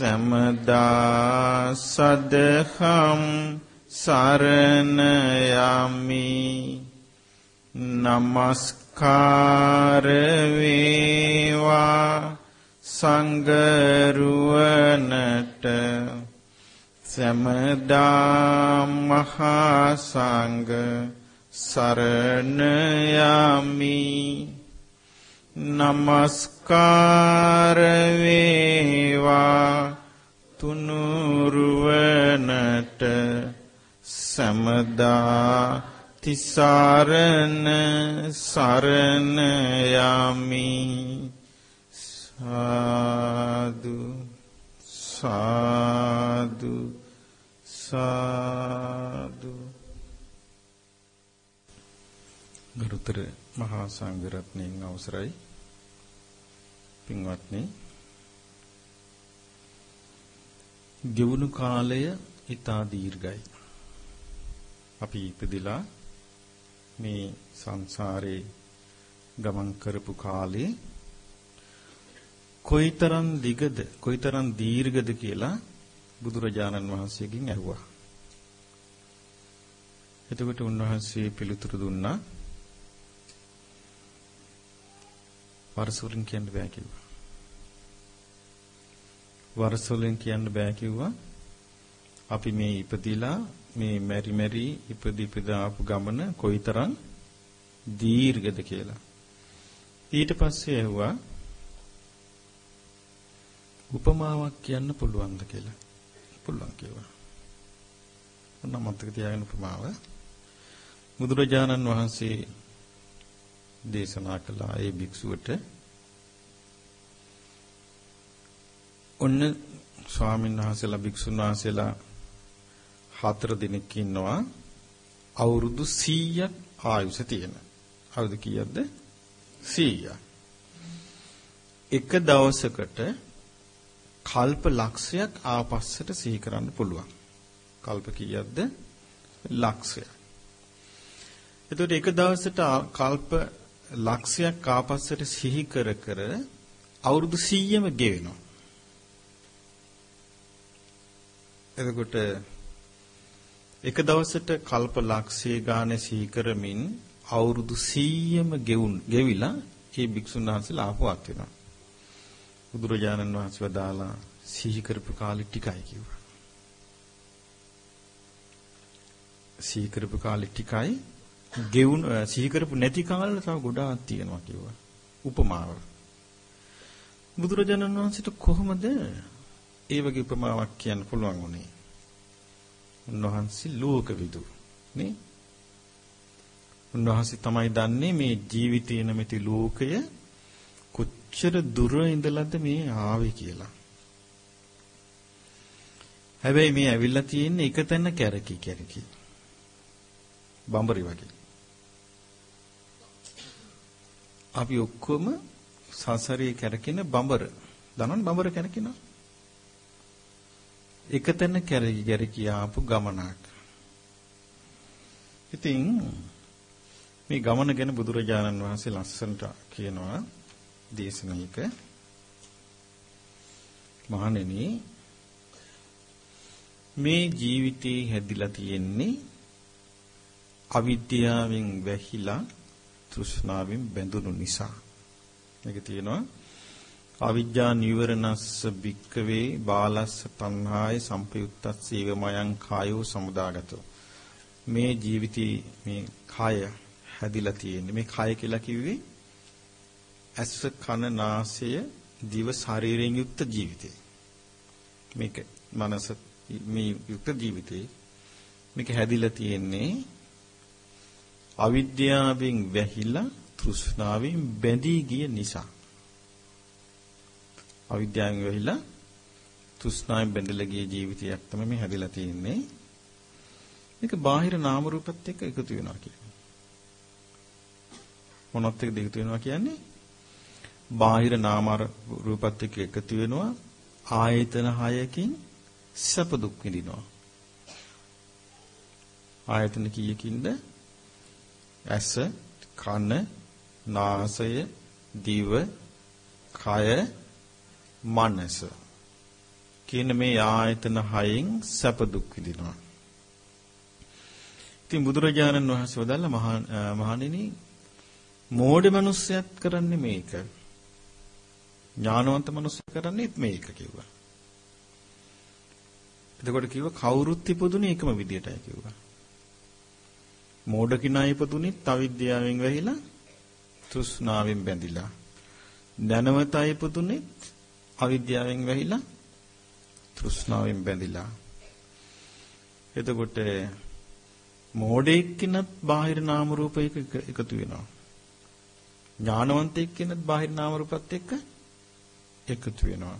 සමදා සදහම් සරණ යමි නමස්කාර වේවා සංගරුවනට. සමදා මහා සංඝ සරණ යමි නමස්කාර වේවා තුනුරුවනට සමදා තිසරණ සරණ යමි සාදු සාදු සාදු ගරුතර මහා සංඝරත්නයන් අවසරයි. පින්වත්නි ගෙවුණු කාලය ඊතා දීර්ඝයි අපි ඉපදිලා මේ සංසාරේ ගමන් කරපු කාලේ කොයිතරම් දිගද කොයිතරම් දීර්ඝද කියලා බුදුරජාණන් වහන්සේගෙන් ඇහුවා. එතකොට උන්වහන්සේ පිළිතුරු දුන්නා වර්ෂ වලින් කියන්න බෑ කිව්වා. වර්ෂ වලින් කියන්න බෑ කිව්වා. අපි මේ ඉපදිලා මේ මෙරි මෙරි ඉපදි ඉපද ආපු ගමන කොයිතරම් දීර්ඝද කියලා. ඊට පස්සේ ඇහුවා උපමාවක් කියන්න පුළුවන්ද කියලා. පුළුවන් කිව්වා. ඔන්න මතක තියාගන්න උපමාව. බුදුරජාණන් වහන්සේ දේශනා කළ ඒ භික්ෂුවට ඔන්න ස්වාමීන් වහන්සේලා භික්ෂුන් වහන්සේලා හතර දිනක් ඉන්නවා අවුරුදු 100ක් ආයුෂ තියෙන. අවුරුදු කීයක්ද? 100ක්. එක දවසකට කල්ප ලක්ෂයක් ආපස්සට සිහි කරන්න පුළුවන්. කල්ප කීයක්ද? ලක්ෂයක්. එතකොට එක දවසට කල්ප ලක්ෂයක් ආපස්සට සිහි කර කර අවුරුදු 100ම ගෙවෙනවා. එතකොට එක දවසට කල්ප ලක්ෂය ගානේ සිහි කරමින් අවුරුදු 100ම ගෙවුන් ගෙවිලා ඒ භික්ෂුන් වහන්සේලා ආපුවත් වෙනවා. බුදුරජාණන් වහන්සේ වදාලා සිහි කරපු කාලෙ ටිකයි කිව්වා. සිහි කරපු කාලෙ ටිකයි ගෙවුන් සිහි කරපු නැති කාලවල තව ගොඩාක් තියෙනවා කිව්වා. උපමාව. බුදුරජාණන් වහන්සේට කොහොමද ඒ වගේ උපමාවක් කියන්න පුළුවන් උනේ? උන්වහන්සේ ලෝකවිදු නේ? උන්වහන්සේ තමයි දන්නේ මේ ජීවිතය නැමැති ලෝකය කොච්චර දුර ඉඳලාද මේ ආවේ කියලා. හැබැයි මේ ඇවිල්ලා තියෙන්නේ එක තැන කැරකි කැරකි. බඹරි වගේ. අපි ඔක්කොම සසරේ කැරකෙන බඹර. දනවන බඹර කැරකිනවා. එක තැන කැරකි කැරකි ආපු ගමනක්. ඉතින් මේ ගමන ගැන බුදුරජාණන් වහන්සේ ලස්සනට කියනවා දේශනායක මහණෙනි මේ ජීවිතේ හැදිලා තියෙන්නේ අවිද්‍යාවෙන් වැහිලා තෘෂ්ණාවෙන් බැඳුණු නිසා මේක තියෙනවා අවිජ්ජා නිවරණස්ස භික්කවේ බාලස්ස තණ්හාය සම්පයුත්තස්සීව මයං කායෝ සමුදාගතෝ. මේ ජීවිතී මේ කය හැදිලා තියෙන්නේ. මේ කය කියලා කිව්වේ ඇස කන නාසය දිව ශරීරයෙන් යුක්ත ජීවිතේ. මේක මනස මේ යුක්ත ජීවිතේ. මේක හැදිලා තියෙන්නේ අවිද්‍යාවෙන් වැහිලා තෘෂ්ණාවෙන් බැඳී ගිය නිසා. අවිද්‍යාවෙන් වැහිලා තෘෂ්ණාවෙන් බැඳලා ගිය ජීවිතයක් තමයි මේ හැදිලා තියෙන්නේ මේක බාහිර නාම රූපත් එක්ක එකතු වෙනවා කියන්නේ. මොනවත් එක්කද එකතු වෙනවා කියන්නේ? බාහිර නාම රූපත් එක්ක එකතු වෙනවා ආයතන 6කින් සැප දුක් විඳිනවා. ආයතන කීයකින්ද? ඇස, කන, නාසය, දිව, කය, මනස කියන මේ ආයතන හයෙන් සැප දුක් විඳිනවා. ඉතින් බුදුරජාණන් වහන්සේ වදාළ මහණෙනි මෝඩ මිනිස්සයත් කරන්නේ මේක. ඥානවන්ත මිනිස්සු කරන්නේත් මේක කිව්වා. එතකොට කිව්වා කවුරුත් ඉපදුනේ එකම විදියටයි කිව්වා. මෝඩ කිනා ඉපදුනේ අවිද්‍යාවෙන් වැහිලා තෘෂ්ණාවෙන් බැඳිලා. දැනවත ඉපදුනේ අවිද්‍යාවෙන් වැහිලා තෘෂ්ණාවෙන් බැඳිලා. එතකොට මෝඩෙක් කිනත් බාහිර නාම රූප එක එකතු වෙනවා. ඥානවන්තෙක් කිනත් බාහිර නාම රූපත් එක්ක එකතු වෙනවා.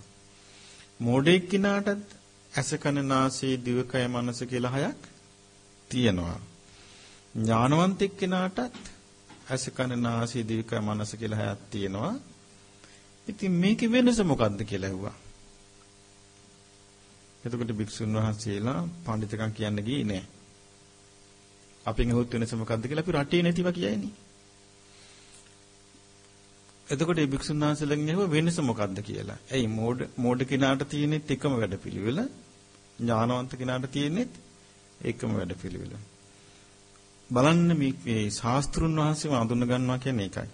මෝඩෙක් කිනාටත් ඇස කන නාසය දිවකය මනස කියලා හයක් තියෙනවා. ඥානවන්තෙක් කෙනාටත් ඇස කන නාසය දිවකය මනස කියලා හයක් තියෙනවා. ඉතින් මේකේ වෙනස මොකද්ද කියලා ඇහුවා. එතකොට භික්ෂුන් වහන්සේලා පඬිතුකම් කියන්න ගියේ නෑ. අපෙන් අහුත් වෙනස මොකද්ද කියලා අපි රටේ නැතිව කියයිනේ. එතකොට මේ භික්ෂුන් වහන්සේලාගෙන් අහුව වෙනස මොකද්ද කියලා. ඇයි මෝඩ මෝඩ කෙනාට තියෙනෙත් එකම වැඩපිළිවෙල ඥානවන්ත කෙනාට තියෙනෙත් එකම වැඩපිළිවෙල. බලන්න මේ ශාස්ත්‍රුන් වහන්සේව අඳුන ගන්නවා කියන්නේ ඒකයි.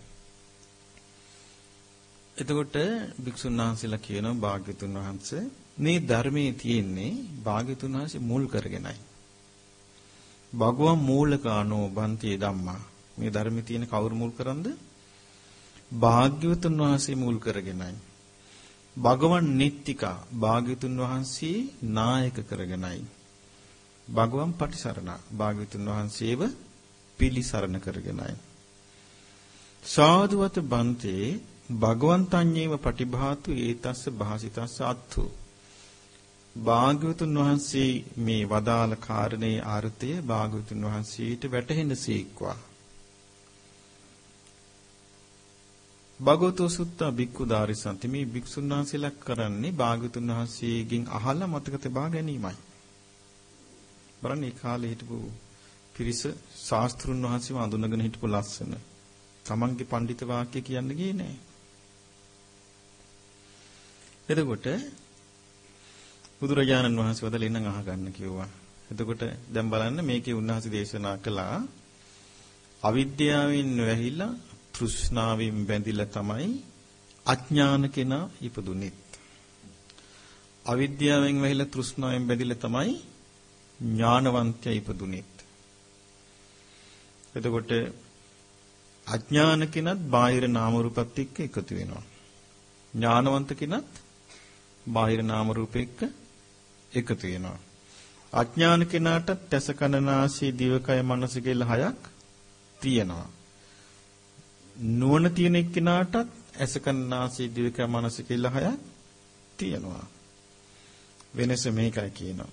එතකොට භික්ෂුන් වහන්සේලා කියනවා භාග්‍යතුන් වහන්සේ මේ ධර්මයේ තියෙන්නේ භාග්‍යතුන් වහන්සේ මුල් කරගෙනයි. භගවන් මූලකානෝ බන්ති ධම්මා. මේ ධර්මයේ තියෙන කවුරු මුල් කරන්ද? භාග්‍යවතුන් වහන්සේ මුල් කරගෙනයි. භගවන් නිත්තිකා භාග්‍යවතුන් වහන්සේ නායක කරගෙනයි. භගවන් පටිසරණ භාග්‍යවතුන් වහන්සේව පිළිසරණ කරගෙනයි. සාදුවත බන්තේ භගවන්තඤ්ඤේව පටිභාතු ඒතස්ස භාසිතස්ස අත්තු භාග්‍යවතුන් වහන්සේ මේ වදාළ කාරණේ ආර්ථය භාග්‍යවතුන් වහන්සේට වැටහෙන සීක්වා. භගවතු සුත්තා බික්කු දාරිසන්ති මේ භික්ෂුන් වහන්සේලා කරන්නේ භාග්‍යවතුන් වහන්සේගෙන් අහලා මතක තබා ගැනීමයි. බලන්න ඒ කාලේ හිටපු පිරිස ශාස්ත්‍රුන් වහන්සේව අඳුනගෙන හිටපු ලස්සන තමන්ගේ පඬිත වාක්‍ය කියන්න ගියේ නෑ. එතකොට බුදුරජාණන් වහන්සේ වදලා ඉන්න අහගන්න කිව්වා. එතකොට දැන් බලන්න මේකේ උන්වහන්සේ දේශනා කළා අවිද්‍යාවෙන් වැහිලා තෘෂ්ණාවෙන් බැඳිලා තමයි අඥාන කෙනා ඉපදුනෙත්. අවිද්‍යාවෙන් වැහිලා තෘෂ්ණාවෙන් බැඳිලා තමයි ඥානවන්තය ඉපදුනෙත්. එතකොට අඥාන කෙනත් බාහිර නාම රූපත් එක්ක එකතු වෙනවා. ඥානවන්ත කෙනත් බාහිර නාම රූප එක්ක එකතු වෙනවා. අඥාන කෙනාට තැස කනනාසී දිවකය මනස කියලා හයක් තියෙනවා. නුවණ තියෙන එක්කෙනාටත් ඇස කනනාසී දිවකය මනස කියලා හයක් තියෙනවා. වෙනස මේකයි කියනවා.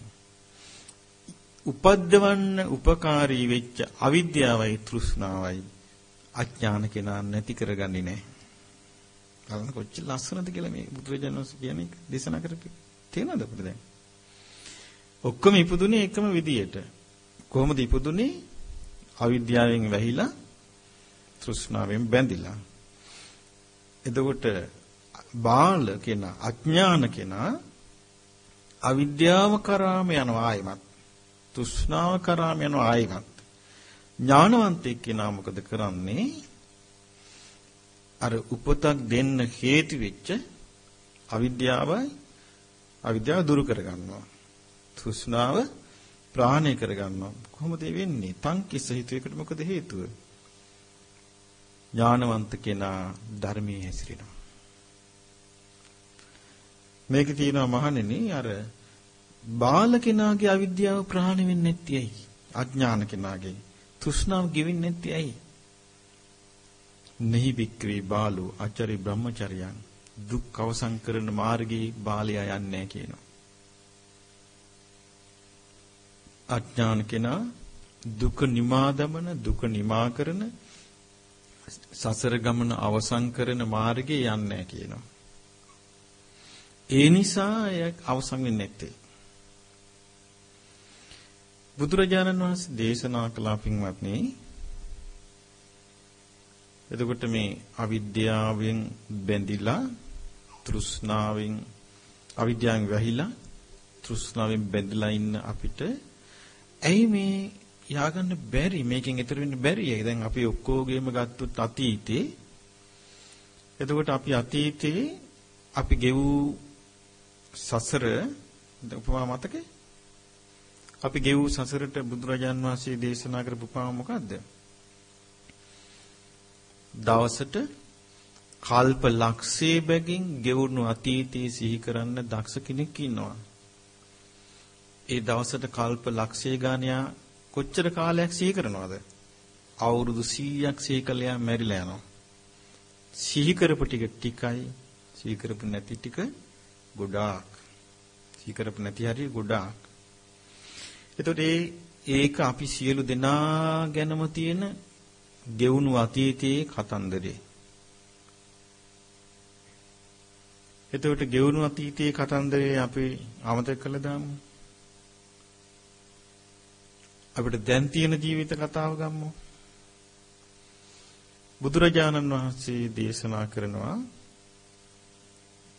උපද්දවන්න උපකාරී වෙච්ච අවිද්‍යාවයි තෘෂ්ණාවයි අඥාන කෙනා නැති කරගන්නේ නැහැ. බලන්න කොච්චර ලස්සනද කියලා මේ බුදුරජාණන් වහන්සේ කියන්නේ දේශනා කරපු තේනවද අපිට දැන්? ඔක්කොම ඉපදුනේ එකම විදියට. කොහොමද ඉපදුනේ? අවිද්‍යාවෙන් වැහිලා තෘෂ්ණාවෙන් බැඳිලා. එතකොට බාල කෙනා අඥාන කෙනා අවිද්‍යාව කරාම යනවා ආයිමත්. තෘෂ්ණාව කරාම යනවා ආයිමත්. ඥානවන්තයෙක් කෙනා මොකද කරන්නේ? අර උපතක් දෙන්න හේතු වෙච්ච අවිද්‍යාවයි අවිද්‍යාව දුරු කරගන්නවා. තෘෂ්ණාව ප්‍රහාණය කරගන්නවා. කොහොමද වෙන්නේ? තංකිස හිතේකට මොකද හේතුව? ඥානවන්ත කෙනා ධර්මයේ හැසිරෙනවා. මේක තියෙනවා මහණෙනි අර බාල කෙනාගේ අවිද්‍යාව ප්‍රහාණය වෙන්නේ නැති ඇයි? අඥාන කෙනාගේ තෘෂ්ණාව ගෙවෙන්නේ නැති ඇයි? Nehi bikri බාලු අචරි බ්‍රහ්මචර්යයන් දුක් අවසන් කරන මාර්ගයේ බාලයා යන්නේ කියනවා. අඥාන කෙනා දුක නිමා දමන දුක නිමා කරන සසර ගමන අවසන් කරන මාර්ගේ යන්නේ කියනවා. ඒ නිසා එය අවසන් වෙන්නේ නැත්තේ. බුදුරජාණන් වහන්සේ දේශනා කළා පින්වත්නි එතකොට මේ අවිද්‍යාවෙන් බැඳිලා තෘෂ්ණාවෙන් අවිද්‍යාවෙන් වැහිලා තෘෂ්ණාවෙන් බැඳලා ඉන්න අපිට ඇයි මේ ය아가න්න බැරි? මේකෙන් ඈතර වෙන්න බැරි. ඒ දැන් අපි ඔක්කොගේම ගත්තොත් අතීතේ. එතකොට අපි අතීතේ අපි ගෙවූ සසර උපමා මතකේ අපි ගෙවූ සසරට බුදුරජාන් වහන්සේ දේශනා කරපු උපමා මොකද්ද? දවසට කල්ප ලක්ෂේ බැගින් ගෙවුණු අතීතයේ සිහි කරන්න දක්ෂ කෙනෙක් ඉන්නවා. ඒ දවසට කල්ප ලක්ෂේ ගානියා කොච්චර කාලයක් සිහි කරනවද? අවුරුදු 100ක් සිහි කළා මැරිලා යනවා. සිහි කරපු ටික ටිකයි සිහි කරපු නැති ටික ගොඩාක්. සිහි කරපු නැති හරිය ගොඩාක්. එතකොට ඒක අපි සියලු දෙනා ගැනම තියෙන ගෙවුණු අතීතයේ කතන්දරේ. එතකොට ගෙවුණු අතීතයේ කතන්දරේ අපි අමතක කළා දාමු. අපිට දැන් තියෙන ජීවිත කතාව ගමු. බුදුරජාණන් වහන්සේ දේශනා කරනවා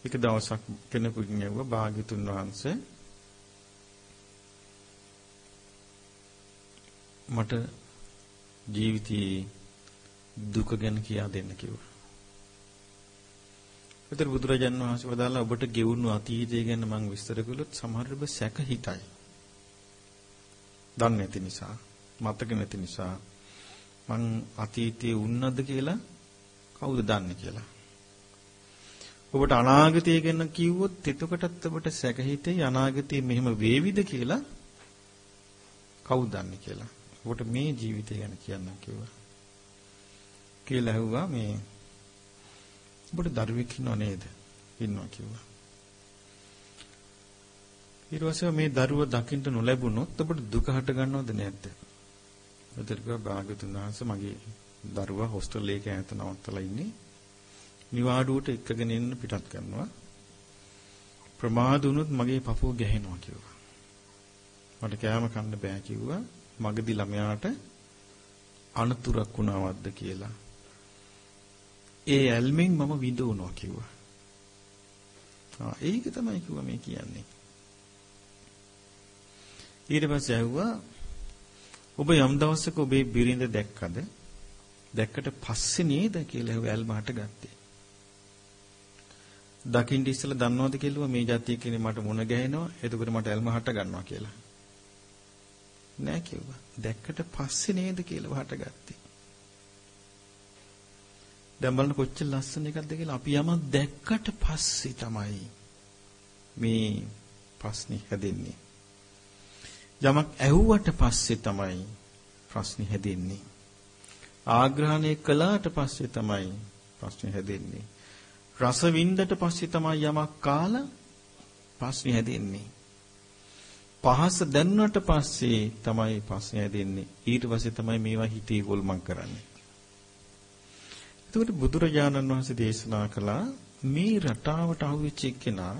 එක දවසක් කෙනෙකුගෙන් ඇහුවා භාග්‍යතුන් වහන්සේ මට ජීවිතයේ දුක ගැන කියා දෙන්න කිව්වා. ඒතර බුදුරජාණන් වහන්සේ වදාලා ඔබට ගෙවුණු අතීතය ගැන මම විස්තර කළොත් සමහර ඔබ සැක හිතයි. දන්නේ නැති නිසා, මතක නැති නිසා මං අතීතයේ වුණාද කියලා කවුද දන්නේ කියලා. ඔබට අනාගතය ගැන කිව්වොත් එතකොටත් ඔබට සැක හිතේ අනාගතේ මෙහෙම වේවිද කියලා කවුද දන්නේ කියලා. ඔබට මේ ජීවිතය ගැන කියන්නම් කිව්වා. කියලා ඇහුවා මේ ඔබට දරුවෙක් ඉන්නව නේද? ඉන්නවා කිව්වා. ඊට පස්සේ මේ දරුවා දකින්න නොලැබුණොත් ඔබට දුක හට ගන්නවද නැද්ද? එතකොට කිව්වා භාගතුන් වහන්සේ මගේ දරුවා හොස්ටල් එකේ ඈත නවත්තලා ඉන්නේ. නිවාඩුවට එක්කගෙන එන්න පිටත් කරනවා. ප්‍රමාද වුණොත් මගේ පපුව ගැහෙනවා කිව්වා. මට කෑම කන්න බෑ කිව්වා. මගදී ළමයාට අනතුරක් වුණාවද්ද කියලා. ඒ ඇල්මෙන් මම විඳවනවා කිව්වා. ආ ඒක තමයි කිව්වා මේ කියන්නේ. ඊට පස්සේ ඇහුවා ඔබ යම් දවසක ඔබේ බිරිඳ දැක්කද? දැක්කට පස්සේ නේද කියලා ඇහුවා ඇල්ම හටගත්තේ. දකින්න ඉස්සෙල්ලා දන්නවද කියලා මේ જાතිය කියන්නේ මට මුණ ගැහෙනවා එතකොට මට ඇල්ම හට ගන්නවා කියලා. නෑ කිව්වා. දැක්කට පස්සේ නේද කියලා හටගත්තේ. දැන් බලන්න කොච්චර ලස්සන එකක්ද කියලා අපි යමක් දැක්කට පස්සේ තමයි මේ ප්‍රශ්නේ හැදෙන්නේ. යමක් ඇහුවට පස්සේ තමයි ප්‍රශ්නේ හැදෙන්නේ. ආග්‍රහණය කළාට පස්සේ තමයි ප්‍රශ්නේ හැදෙන්නේ. රස වින්දට පස්සේ තමයි යමක් කාලා ප්‍රශ්නේ හැදෙන්නේ. පහස දැනුණට පස්සේ තමයි ප්‍රශ්නේ හැදෙන්නේ. ඊට පස්සේ තමයි මේවා හිතේ ගොල්මන් කරන්නේ. එතකොට බුදුරජාණන් වහන්සේ දේශනා කළා මේ රටාවට අහුවෙච්ච එක්කෙනා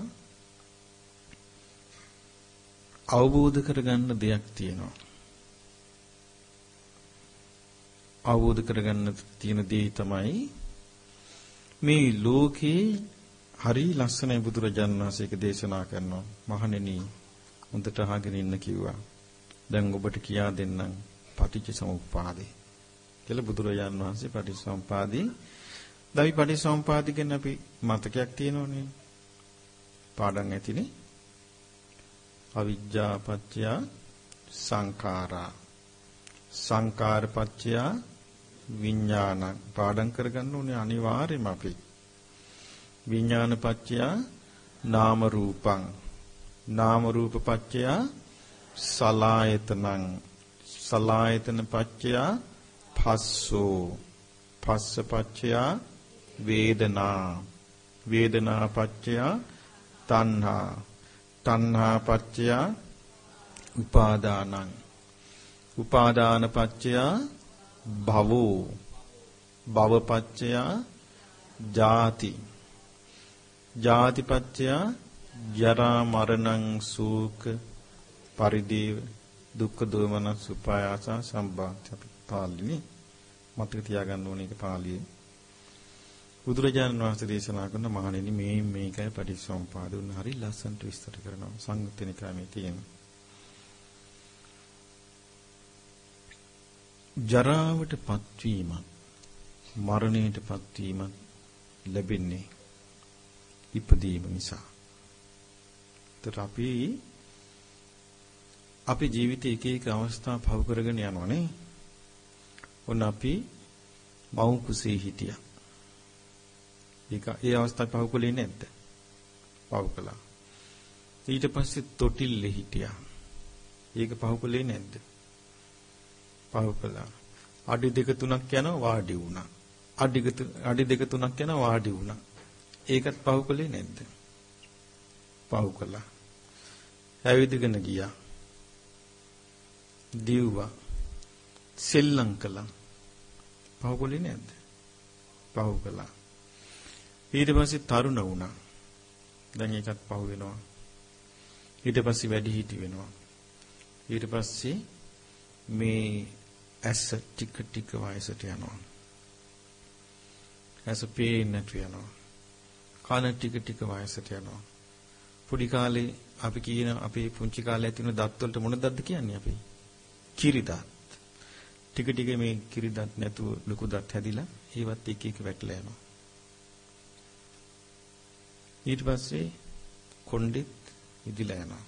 අවබෝධ කරගන්න දෙයක් තියෙනවා. අවබෝධ කරගන්න තියෙන දේ තමයි මේ ලෝකේ හරි ලස්සනයි බුදුරජාණන් වහන්සේක දේශනා කරනවා. මහණෙනි හොඳට අහගෙන ඉන්න කිව්වා. දැන් ඔබට කියා දෙන්නම් පටිච්ච සමුප්පාදේ. කියලා බුදුරජාන් වහන්සේ පටිච්චසමුපාදී දවි පටිච්චසමුපාදී ගැන අපි මතකයක් තියෙනවනේ. පාඩම් ඇතිනේ. අවිජ්ජා පත්‍ය සංඛාරා. සංකාර පත්‍ය විඥාන. පාඩම් කරගන්න ඕනේ අනිවාර්යයෙන්ම අපි. විඥාන පත්‍ය නාම රූපං. නාම රූප පත්‍ය සලායතනං. සලායතන පත්‍ය පස්සෝ පස්ස පච්චයා වේදනා වේදනා පච්චයා තණ්හා තණ්හා පච්චයා උපාදානං උපාදාන පච්චයා භවෝ භව පච්චයා ජාති ජාති පච්චයා ජරා මරණං සූක පරිදේව දුක්ඛ දෝමන සුපායාස සම්බාධ්‍ය අපි පාළිනේ මතක තියාගන්න ඕනේ ඒක පාළියේ බුදුරජාණන් වහන්සේ දේශනා කරන මහණෙනි මේ මේකයි පටිච්චසමුපාද උන් හරි ලස්සනට විස්තර කරනවා සංයුත්තනිකා මේ තියෙන ජරාවට පත්වීම මරණයට පත්වීම ලැබෙන්නේ ඉපදීම නිසා. ඒතර අපි අපේ ජීවිතේ එක එක අවස්ථා පව කරගෙන යනවා නේ. ඔන්න අපි මව් කුසේ හිටියා. ඒක ඒ අවස්ථාවේ පව කළේ නැද්ද? පව කළා. ඊට පස්සේ තොටිල්ලේ හිටියා. ඒක පව කළේ නැද්ද? පව කළා. අඩි දෙක තුනක් යනවා වාඩි වුණා. අඩි අඩි දෙක තුනක් යනවා වාඩි වුණා. ඒකත් පව කළේ නැද්ද? පව කළා. ඇවිදගෙන ගියා. දිව්වා. සෙල්ලම් කළා. පව කළේ නැද්ද? පව කළා. ඊට පස්සේ තරුණ වුණා. දැන් ඒකත් පහ වෙනවා. ඊට පස්සේ වැඩි හිටි වෙනවා. ඊට පස්සේ මේ ඇස ටික ටික වයසට යනවා. ඇස පේන්නට යනවා. කන ටික ටික වයසට යනවා. පොඩි කාලේ අපි කියන අපේ පුංචි කාලේ ඇති වෙන දත් වලට මොන දත්ද කියන්නේ අපි? කිරි දත්. ටික ටික මේ කිරි දත් නැතුව ලොකු දත් හැදිලා ඒවත් එක එක වැටලා යනවා. ඊට පස්සේ කොණ්ඩෙත් ඉදිලා යනවා.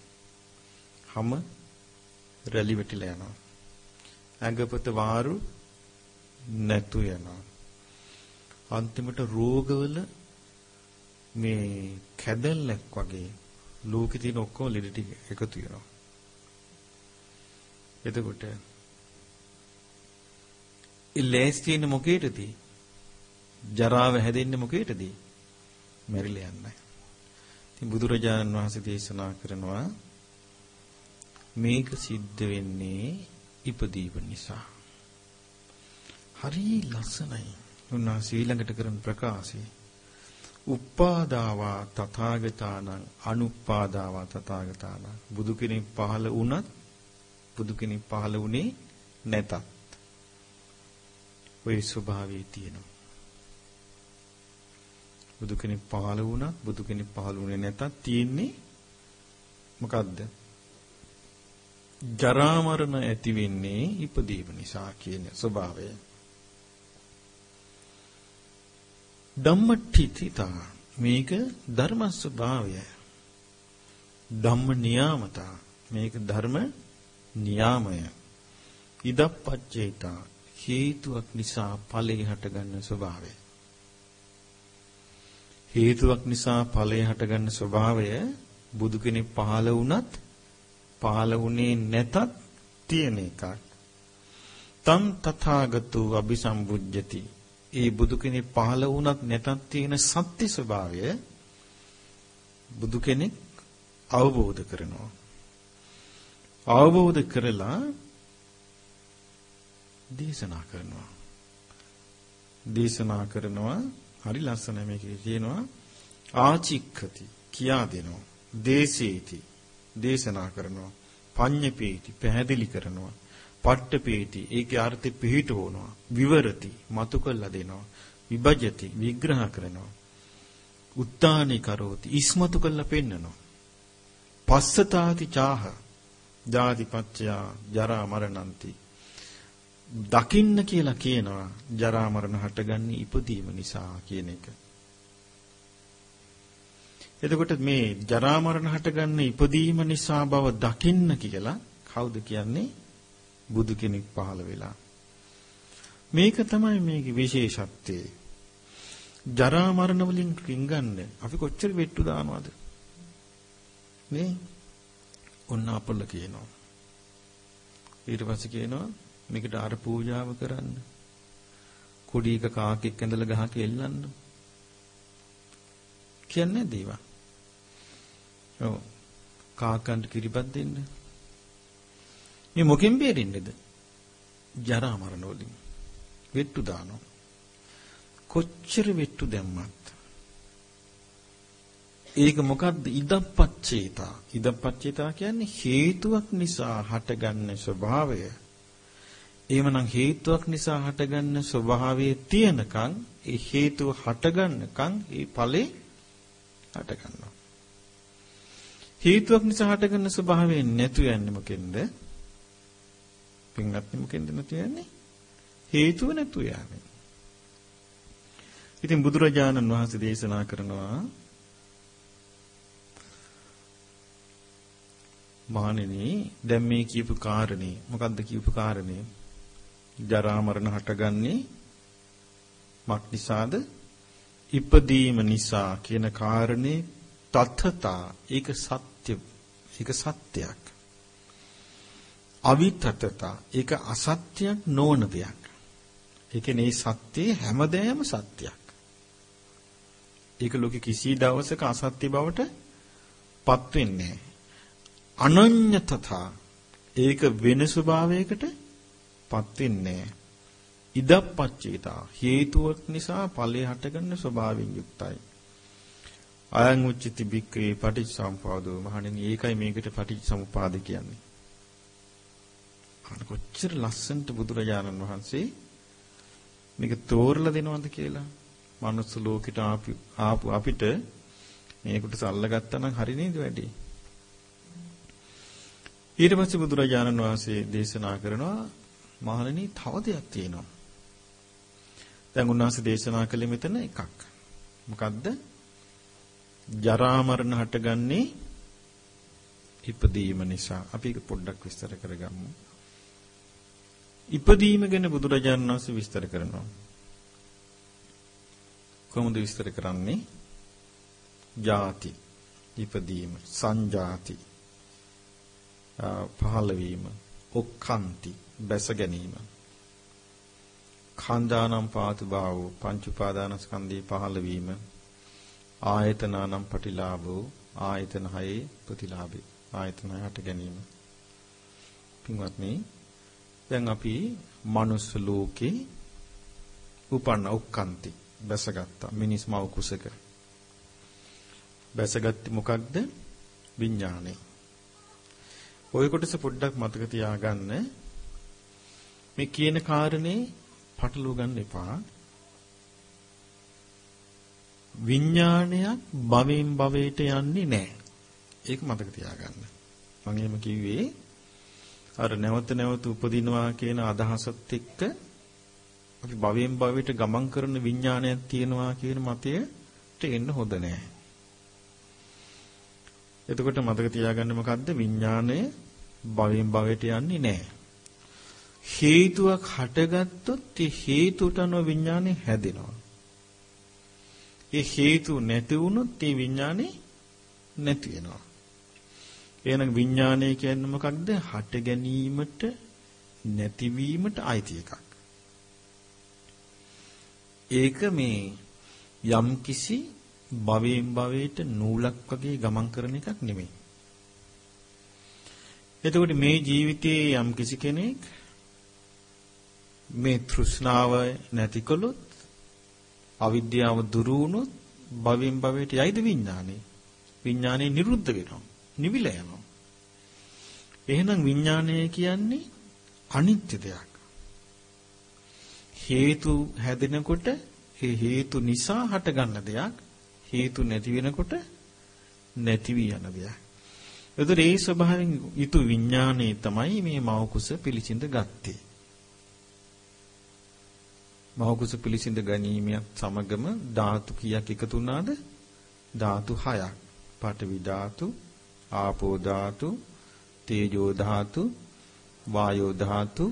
හැම රැලි වැටිලා යනවා. ඇඟපත වාරු නැතු යනවා. අන්තිමට රෝගවල මේ කැදල්ලක් වගේ ලෝකේ තියෙන ඔක්කොම ලෙඩ ටික එකතු වෙනවා. එතකොට ඉලෑස්තින මොකේටද? ජරාව හැදෙන්නේ මොකේටද? මැරිලා යන්නයි. ඉතින් බුදුරජාණන් වහන්සේ දේශනා කරනවා මේක සිද්ධ වෙන්නේ ඉපදීම නිසා. හරි ලස්සනයි. උන්වහන්සේ ඊළඟට කරන ප්‍රකාශය. උප්පාදාවා තථාගතානං අනුප්පාදාවා තථාගතානං බුදු කෙනෙක් පහළ වුණත් බුදු කෙනෙක් පහළ වුණේ නැතත් ওই ස්වභාවය තියෙනවා. බුදු කෙනෙක් පහළ වුණත් බුදු කෙනෙක් පහළ වුණේ නැතත් තියෙන්නේ මොකද්ද? ජරා මරණ ඇති වෙන්නේ ඉපදීම නිසා කියන ස්වභාවය. ධම්මටිතිතා මේක ධර්ම ස්වභාවය. ධම්ම නියාමතා මේක ධර්ම නියාමය. ඉදප්පච්චේතා හේතුවක් නිසා ඵලෙ හටගන්න ස්වභාවය. හේතුවක් නිසා ඵලය හටගන්න ස්වභාවය බුදු කෙනෙක් පහළ වුණත් පහළ වුණේ නැතත් තියෙන එකක්. තම් තථාගතෝ අபிසම්බුද්ධති. ඒ බුදු කෙනෙක් පහළ වුණත් නැතත් තියෙන සත්‍ය ස්වභාවය බුදු කෙනෙක් අවබෝධ කරනවා. අවබෝධ කරලා දේශනා කරනවා. දේශනා කරනවා හරි ලස්සනයි මේකේ කියනවා. ආචික්ඛති කියා දෙනවා. දේශේති දේශනා කරනවා. පඤ්ඤපේති පැහැදිලි කරනවා. පට්ඨපේති ඒකේ අර්ථෙ පිහිටවනවා විවරති මතු කළා දෙනවා. විභජති විග්‍රහ කරනවා. උත්තානි කරෝති ඉස්මතු කළා පෙන්නනවා. පස්සතාති චාහ ජාතිපච්චයා ජරා මරණන්ති. දකින්න කියලා කියනවා ජරා මරණ හටගන්නේ ඉපදීම නිසා කියන එක. එතකොට මේ ජරා මරණ හටගන්න ඉපදීම නිසා බව දකින්න කියලා කවුද කියන්නේ? බුදු කෙනෙක් පහළ වෙලා. මේක තමයි මේකේ විශේෂත්වය. ජරා මරණ වලින් රින්ගන්න අපි කොච්චර වෙට්ටු දානවද? නේ? ඔන්න අපල කියනවා. ඊට පස්සේ කියනවා මේකට අර පූජාව කරන්න. කුඩි එක කාකෙක් ඇඳලා ගහක එල්ලන්න. කියන්නේ දේවා. ඔව්. කාකන්ට කිරිපත් දෙන්න. මේ මොකෙන් බේරෙන්නේද? ජරා මරණ වලින් වෙට්ටු දානවා. කොච්චර වෙට්ටු දැම්මත් ඒක මොකද්ද ඉදප්පච්චේතා ඉදප්පච්චේතා කියන්නේ හේතුවක් නිසා හටගන්න ස්වභාවය එහෙමනම් හේතුවක් නිසා හටගන්න ස්වභාවයේ තියෙනකන් ඒ හේතුව හටගන්නකන් ඒ ඵලේ හටගන්නවා. හේතුවක් නිසා හටගන්න ස්වභාවයෙන් නැතු යන්නේ මොකෙන්ද? පින්වත්නි මොකෙන්ද නැතු යන්නේ? හේතුව නැතු යන්නේ ඉතින් බුදුරජාණන් වහන්සේ දේශනා කරනවා මහණෙනි දැන් මේ කියපු කාරණේ මොකද්ද කියපු කාරණේ? ජරා මරණ හටගන්නේ මක් නිසාද? ඉපදීම නිසා කියන කාරණේ තත්තා ඒක සත්‍ය ඒක සත්‍යයක්. අවිතතතා. ඒක අසත්‍යයක් නොවන දෙයක්. ඒ කියන්නේ සත්‍යයේ හැමදේම සත්‍යයක්. ඒක ලෝකෙ කිසි දවසක අසත්‍ය බවට පත් වෙන්නේ අනඤ්‍යතතා. ඒක වෙන ස්වභාවයකට පත් වෙන්නේ ඉදප්පච්චේතා හේතුවක් නිසා ඵලය හටගන්න ස්වභාවයෙන් යුක්තයි. අයං උච්චති බික්කේ පටිච්චසමුපාදෝ. මහණෙනි ඒකයි මේකට පටිච්චසමුපාද කියන්නේ. අන කොච්චර ලස්සනට බුදුරජාණන් වහන්සේ මේක තෝරලා දෙනවද කියලා? මනුස්ස ලෝකෙට ආපු අපිට මේකට සල්ලගත්තා නම් හරි නේද වැඩි. ඊට පස්සේ බුදුරජාණන් වහන්සේ දේශනා කරනවා මහණෙනි තව දෙයක් තියෙනවා. දැන් උන්වහන්සේ දේශනා කළේ මෙතන එකක්. මොකද්ද? ජරා මරණ හටගන්නේ ඉපදීම නිසා. අපි ඒක පොඩ්ඩක් විස්තර කරගමු. ඉපදීම ගැන බුදුරජාණන් වහන්සේ විස්තර කරනවා. කොහොමද විස්තර කරන්නේ? ಜಾති ඉපදීම සංජාති පහළ වීම ඔක්කාන්ති බැස ගැනීම. khණ්ඩානම් පාතු භාවෝ පංච උපාදානස්කන්ධේ පහළ වීම. ආයතනානම් පටිලාභෝ ආයතන හයේ ප්‍රතිලාභේ ආයතන හට ගැනීම. පින්වත්නි දැන් අපි මනුස්ස ලෝකේ උපන්න ඔක්කාන්ති බැසගත්තා මිනිස් මව කුසක. බැසගatti මොකක්ද? විඥානය. ওই කොටස පොඩ්ඩක් මතක තියාගන්න. මේ කියන කාරණේ පටලව ගන්න එපා විඥානයක් භවෙන් භවයට යන්නේ නැහැ ඒක මතක තියාගන්න මම එහෙම කිව්වේ අර නැවත නැවත උපදිනවා කියන අදහසත් එක්ක අපි භවයෙන් භවයට ගමන් කරන විඥානයක් තියෙනවා කියන මතයට එන්න හොඳ නැහැ. එතකොට මතක තියාගන්න මොකද්ද විඥානය භවයෙන් භවයට යන්නේ නැහැ. හේතුවක් හටගත්තොත් ඒ හේතුට අනුව විඥානය හැදෙනවා. ඒ හේතු නැති වුණොත් ඒ විඥානේ නැති වෙනවා. එහෙනම් විඥානය කියන්නේ මොකක්ද? හට ගැනීමට නැතිවීමට අයිති එකක්. ඒක මේ යම් කිසි භවයෙන් භවයට නූලක් වගේ ගමන් කරන එකක් නෙමෙයි. එතකොට මේ ජීවිතයේ යම් කිසි කෙනෙක් මේ තෘෂ්ණාව නැතිකොලොත් අවිද්‍යාව දුරු වුණොත් භවයෙන් භවයට යයිද විඥානේ. විඥානේ නිරුද්ධ වෙනවා. නිවිලා යනවා. එහෙනම් විඥානය කියන්නේ අනිත්‍ය දෙයක්. හේතු හැදෙනකොට ඒ හේතු නිසා හටගන්න දෙයක් හේතු නැති වෙනකොට නැති වී යන දෙයක්. එතකොට ඒ ස්වභාවයෙන් ඊතු විඥානයේ තමයි මේ මෞකුස පිළිසිඳ ගත්තේ. මෞකුස පිළිසිඳ ගැනීමත් සමගම ධාතු කීයක් එකතු වුණාද? ධාතු 6ක්. පඨවි ධාතු, ආපෝ ධාතු, තේජෝ ධාතු, වායෝ ධාතු,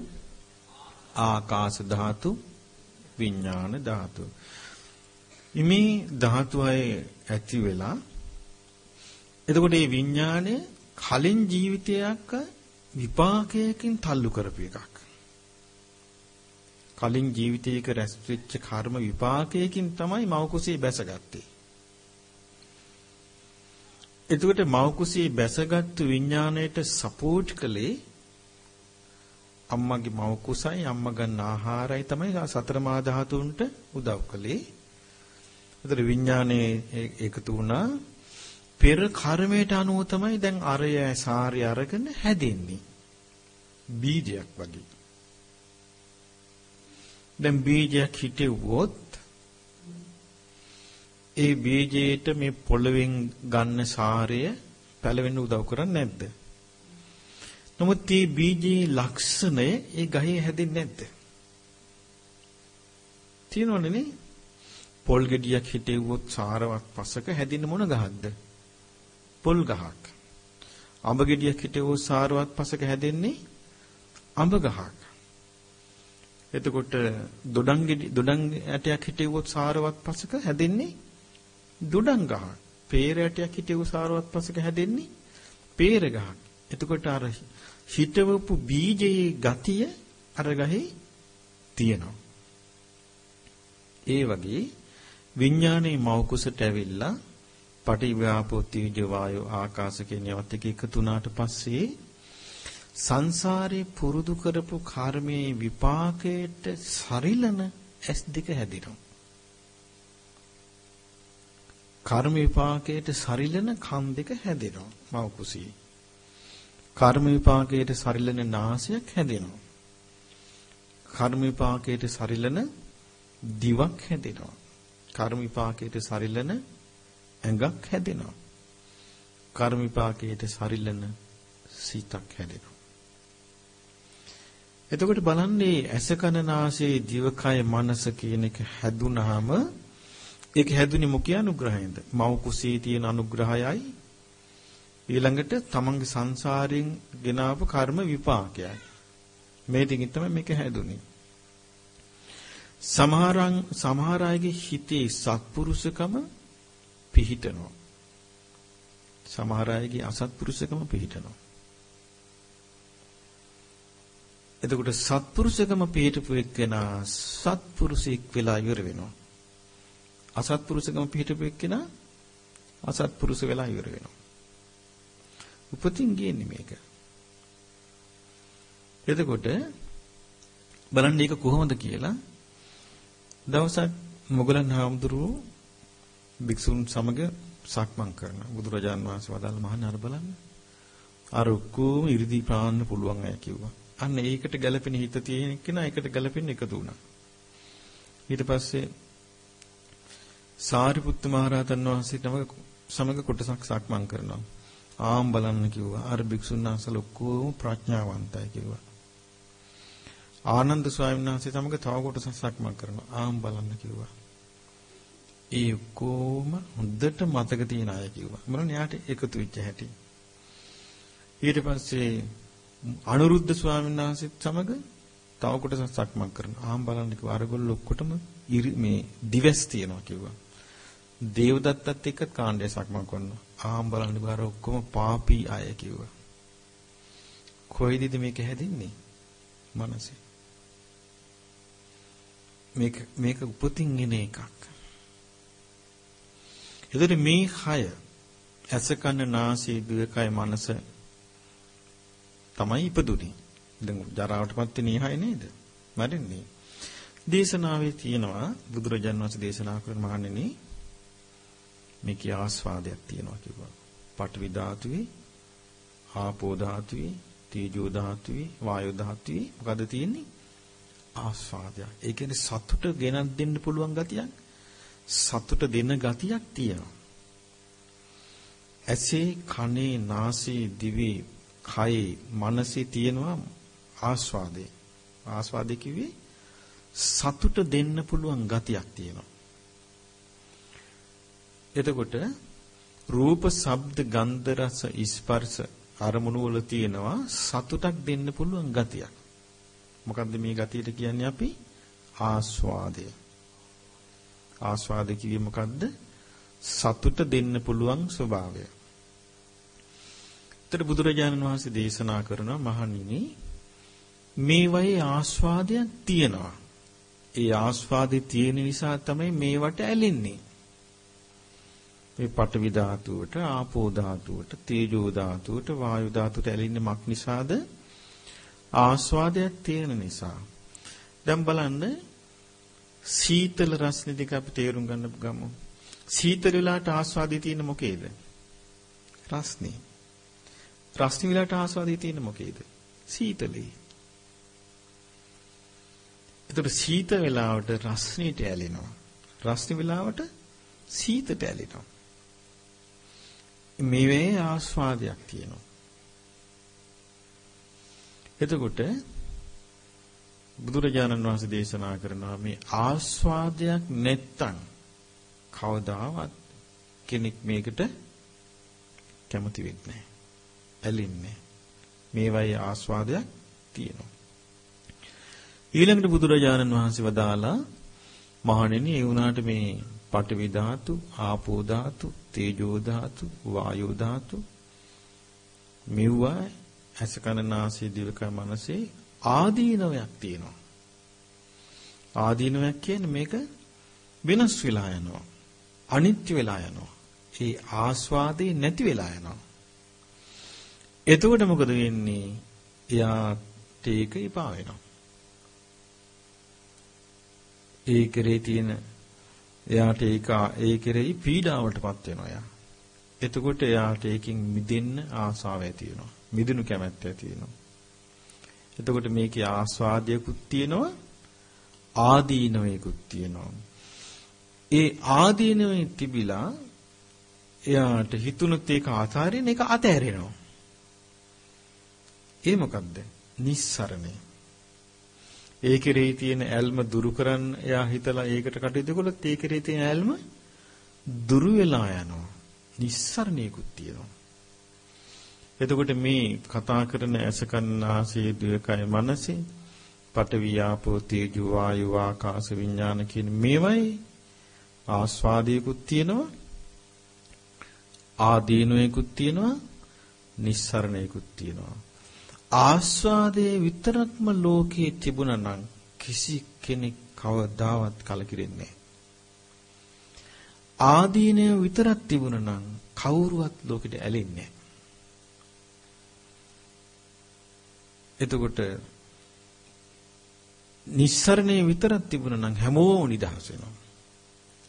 ආකාශ ධාතු විඥාන ධාතු. ඉමේ ධාතු ඇති වෙලා එතකොට මේ විඥානය කලින් ජීවිතයක විපාකයකින් තල්ලු කරපු එකක්. කලින් ජීවිතයක රැස් වෙච්ච කර්ම විපාකයකින් තමයි මෞකුසේ බැසගත්තේ. එතකොට මෞකුසේ බැසගත්තු විඥාණයට සපෝට් කළේ අම්මගේ මව කුසයි අම්මා ගන්න ආහාරයි තමයි සතර මා ධාතුන්ට උදව් කළේ. ඒතර විඥානේ එකතු වුණා. පෙර කර්මයට අනුව තමයි දැන් අරය සාරය අරගෙන හැදෙන්නේ. බීජයක් වගේ. දැන් බීජයක් හිටෙව්වොත් ඒ බීජයට මේ පොළවෙන් ගන්න සාරය පැලවෙන්න උදව් කරන්නේ නැද්ද? නමුත් මේ බීජයේ ලක්ෂණය ඒ ගහේ හැදෙන්නේ නැද්ද? තියෙනවනේ නේ? පොල් ගෙඩියක් හිටෙව්වොත් සාරවත් පසක හැදින්න මොන ගහක්ද? පොල් ගහක්. අඹ ගෙඩියක් හිටෙව්වොත් සාරවත් පසක හැදෙන්නේ අඹ ගහක්. එතකොට දොඩම් ගෙඩි දොඩම් ඇටයක් හිටෙව්වොත් සාරවත් පසක හැදෙන්නේ දොඩම් ගහක්. peer ඇටයක් හිටෙව්ව සාරවත් පසක හැදෙන්නේ peer ගහක්. එතකොට අර හිටවපු බීජයේ ගතිය අර ගහේ තියෙනවා. ඒ වගේ විඥානයේ මෞකුසට ඇවිල්ලා පටිව්‍යාපෝ තීජ වායෝ ආකාශ කියන ඒවත් එක එකතු වුණාට පස්සේ සංසාරේ පුරුදු කරපු කර්මයේ විපාකයට සරිලන ඇස් දෙක හැදිනවා. කර්ම විපාකයට සරිලන කන් දෙක හැදෙනවා මව කුසියේ. කර්ම විපාකයට සරිලන නාසයක් හැදෙනවා. කර්ම විපාකයට සරිලන දිවක් හැදෙනවා. කර්ම විපාකයට සරිලන ඇඟක් හැදෙනවා. කර්ම විපාකයට සරිලන සිතක් හැදෙනවා. එතකොට බලන්නේ ඇස කන නාසය දිවකය මනස කියන එක හැදුනහම ඒක හැදුනේ මොකිය අනුග්‍රහයෙන්ද? මව කුසී තියෙන අනුග්‍රහයයි ඊළඟට තමන්ගේ සංසාරයෙන් ගෙනාවු කර්ම විපාකයයි. මේ ටිකින් තමයි මේක හැදුනේ. සමහරන් සමහර අයගේ හිතේ සත්පුරුෂකම පිහිටනවා. සමහර අයගේ අසත්පුරුෂකම පිහිටනවා. එතකොට සත්පුරුෂකම පිහිටපු එක්කෙනා සත්පුරුෂෙක් වෙලා ඉවර වෙනවා. අසත්පුරුෂකම පිහිටපු එක්කෙනා අසත්පුරුෂ වෙලා ඉවර වෙනවා. උපතින් ගියන්නේ මේක. එතකොට බලන්න මේක කොහොමද කියලා දවසක් මොගලන් හාමුදුරුවෝ භික්ෂුන් සමග සක්මන් කරන බුදුරජාන් වහන්සේ වදාළ මහාන අර බලන්න අර ඔක්කොම 이르දි ප්‍රාන්න පුළුවන් අය කිව්වා. අන්න ඒකට ගැළපෙන හිත තියෙන කෙනා ඒකට ගැළපෙන්න එකතු වුණා. ඊට පස්සේ සාරිපුත්ත මහරහතන් වහන්සේ නමක සමග කොටසක් සක්මන් කරනවා. ආම් බලන්න කිව්වා. අර භික්ෂුන් වහන්සේලා ඔක්කොම ප්‍රඥාවන්තයි කිව්වා. ආනන්ද ස්වාමීන් වහන්සේ සමග තව කොටසක් සක්මන් කරනවා. ආම් බලන්න කිව්වා. ඒ ඔක්කොම හොඳට මතක තියන අය කිව්වා. මොන න්යාට එකතු වෙච්ච හැටි. ඊට පස්සේ අනුරුද්ධ ස්වාමීන් වහන්සේත් සමග තව කොටසක් සක්මන් කරනවා. ආම් බලන්න කිව්වා. අරගොල්ලෝ ඔක්කොටම මේ දිවස් තියනවා කිව්වා. දේවදත්තත් එක්ක කාණ්ඩය සක්මන් කරනවා. ආම් බලන්න බාර ඔක්කොම පාපී අය කිව්වා. කොයිදද මේක හැදින්නේ? මනසේ. මේක මේක උපතින් එන එකක්. එතකොට මේ හය ඇස කන නාසය දිවකය මනස තමයි ඉපදුනේ. දැන් ජරාවටපත් වෙන ඉහය නේද? මරන්නේ. දේශනාවේ තියෙනවා බුදුරජාණන් වහන්සේ දේශනා කරන මහණෙනි මේකේ ආස්වාදයක් තියෙනවා කිව්වා. පඨවි ධාතුවේ, ආපෝ ධාතුවේ, තේජෝ ධාතුවේ, වායෝ ධාතුවේ මොකද තියෙන්නේ? ආස්වාදයක්. ඒ කියන්නේ සතුට ගෙනත් දෙන්න පුළුවන් ගතියක්. සතුට දෙන ගතියක් තියෙනවා. ඇසේ, කනේ, නාසයේ, දිවේ, කයේ, මනසේ තියෙනවා ආස්වාදේ. ආස්වාදේ කිව්වේ සතුට දෙන්න පුළුවන් ගතියක් තියෙනවා. එතකොට රූප, ශබ්ද, ගන්ධ, රස, ස්පර්ශ අරමුණු වල තියෙනවා සතුටක් දෙන්න පුළුවන් ගතියක්. මොකද්ද මේ ගතියට කියන්නේ අපි? ආස්වාදය. ආස්වාද කිව්වේ මොකද්ද? සතුට දෙන්න පුළුවන් ස්වභාවය. ඒතර බුදුරජාණන් වහන්සේ දේශනා කරනවා මහණෙනි මේ වගේ ආස්වාදයක් තියෙනවා. ඒ ආස්වාදේ තියෙන නිසා තමයි මේවට ඇලෙන්නේ. මේ පඨවි ධාතුවට, ආපෝ ධාතුවට, තේජෝ ධාතුවට, වායු ධාතුවට ඇලෙන්නේ මක් නිසාද? ආස්වාදයක් තියෙන නිසා. දැන් බලන්න සීතල රස්නේ දෙක අපි තේරුම් ගන්න ගමු. සීතල වෙලාවට ආස්වාදයේ තියෙන මොකේද? රස්නේ. රස්නේ වෙලාවට ආස්වාදයේ තියෙන මොකේද? සීතලේ. ඒතර සීත වෙලාවට රස්නේට ඇලෙනවා. රස්නේ වෙලාවට සීතට ඇලෙනවා. මේවේ ආස්වාදයක් තියෙනවා. එතකොට බුදුරජාණන් වහන්සේ දේශනා කරනවා මේ ආස්වාදයක් නැත්තම් කවදාවත් කෙනෙක් මේකට කැමති වෙන්නේ නැහැ. ඇලින්නේ. මේවයි ආස්වාදයක් තියෙනවා. ඊළඟට බුදුරජාණන් වහන්සේ වදාලා මහණෙනි ඒ වුණාට මේ පඨවි ධාතු, ආපෝ ධාතු, තේජෝ ධාතු, වායෝ ධාතු මෙව්වා ඇස කන නාසය දිවකය මනසේ ආදීනවයක් තියෙනවා. ආදීනවයක් කියන්නේ මේක වෙනස් වෙලා යනවා. අනිත්‍ය වෙලා යනවා. ඒ ආස්වාදේ නැති වෙලා යනවා. එතකොට මොකද වෙන්නේ? එයාට ඒක ඉපා වෙනවා. ඒ කෙරේ තියෙන එයාට ඒක ඒ කෙරෙහි පීඩාවටපත් වෙනවා එයා. එතකොට එයාට ඒකෙන් මිදෙන්න ආසාව ඇති වෙනවා. මිදුණු කැමැත්ත ඇති වෙනවා. එතකොට මේකේ ආස්වාදයකුත් තියෙනවා ආදීනවයකුත් තියෙනවා. ඒ ආදීනවේ තිබිලා එයාට හිතුනොත් ඒක ආතාරින් ඒක අතහැරෙනවා. ඒ මොකද්ද? නිස්සරණේ. ඒ කෙරෙහි තියෙන ඇල්ම දුරු කරන්න එයා හිතලා ඒකට කටයුතු කළොත් ඒ කෙරෙහි තියෙන ඇල්ම දුරු වෙලා යනවා. නිස්සරණයකුත් තියෙනවා. එතකොට මේ කතා කරන ඇස කන්නාසයේ දුයකය මනසේ පඨවි ආපෝ තේජෝ වායු ආකාශ විඥාන කියන මේවයි ආස්වාදයකුත් තියෙනවා ආදීනුවේකුත් තියෙනවා නිස්සරණයකුත් තියෙනවා ආස්වාදයේ විතරක්ම ලෝකයේ තිබුණා නම් කිසි කෙනෙක් කවදාවත් කලකිරෙන්නේ ආදීනය විතරක් තිබුණා නම් කවුරුවත් ලෝකෙට ඇලෙන්නේ එතකොට නිස්සරණේ විතරක් තිබුණා නම් හැමෝම නිදහස් වෙනවා.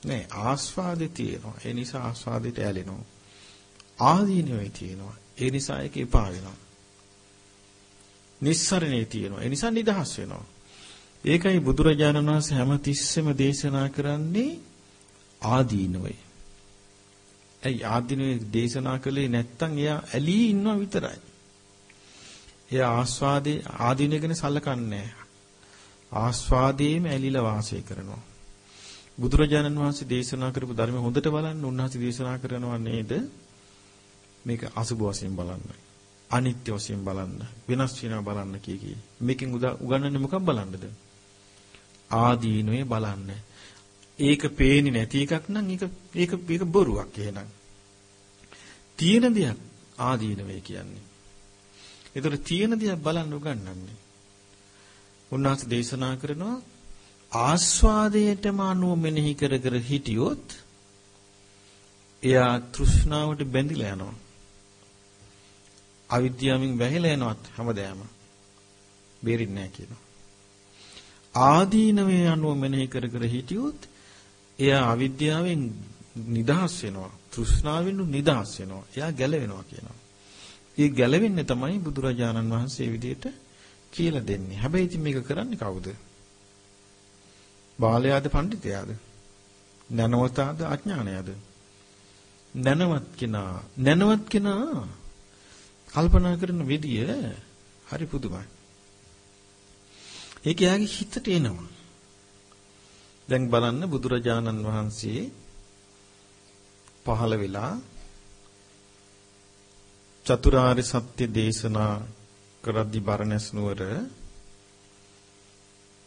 නෑ ආස්වාදේ තියෙනවා. ඒ නිසා ආස්වාදයට ඇලෙනවා. ආදීනවේ තියෙනවා. ඒ නිසා ඒක එපා වෙනවා. නිස්සරණේ තියෙනවා. ඒ නිසා නිදහස් වෙනවා. ඒකයි බුදුරජාණන් වහන්සේ හැම තිස්සෙම දේශනා කරන්නේ ආදීනවයි. ඇයි ආදීනවේ දේශනා කළේ නැත්තම් එයා ඇලී ඉන්නවා විතරයි. එයා ආස්වාදේ ආදීනය ගැන සලකන්නේ ආස්වාදේම ඇලිලා වාසය කරනවා. බුදුරජාණන් වහන්සේ දේශනා කරපු ධර්ම හොඳට බලන්න උන්වහන්සේ දේශනා කරනවා නේද? මේක අසුබ වශයෙන් බලන්න. අනිත්‍ය වශයෙන් බලන්න. වෙනස් වෙනවා බලන්න කිය කී. මේකෙන් උගන්වන්නේ මොකක් බලන්නද? ආදීනවේ බලන්න. ඒක පේන්නේ නැති එකක් නම් ඒක ඒක ඒක බොරුවක් එහෙනම්. තියෙන දෙයක් ආදීනවේ කියන්නේ. ඒතර තියෙන දේක් බලන්න උගන්වන්නේ. උන්වහන්සේ දේශනා කරනවා ආස්වාදයටම අනුව මෙනෙහි කර කර හිටියොත් එයා තෘෂ්ණාවට බැඳිලා යනවා. අවිද්‍යාවෙන් වැහිලා යනවත් හැමදෑම. බේරින්නේ නැහැ කියනවා. ආදීනවේ අනුව මෙනෙහි කර කර හිටියොත් එයා අවිද්‍යාවෙන් නිදහස් වෙනවා. තෘෂ්ණාවෙන් නිදහස් වෙනවා. එයා ගැලවෙනවා කියනවා. ඒ ගැලවෙන්නේ තමයි බුදුරජාණන් වහන්සේ විදිහට කියලා දෙන්නේ. හැබැයි ඉතින් මේක කරන්නේ කවුද? බාලයාද පඬිතයාද? නැනවතාද අඥානයාද? නැනවත් කෙනා නැනවත් කෙනා කල්පනා කරන විදිය හරි පුදුමයි. ඒක යාගේ හිතට එනවා. දැන් බලන්න බුදුරජාණන් වහන්සේ පහළ වෙලා චතුරාර්ය සත්‍ය දේශනා කරද්දි බරණැස් නුවර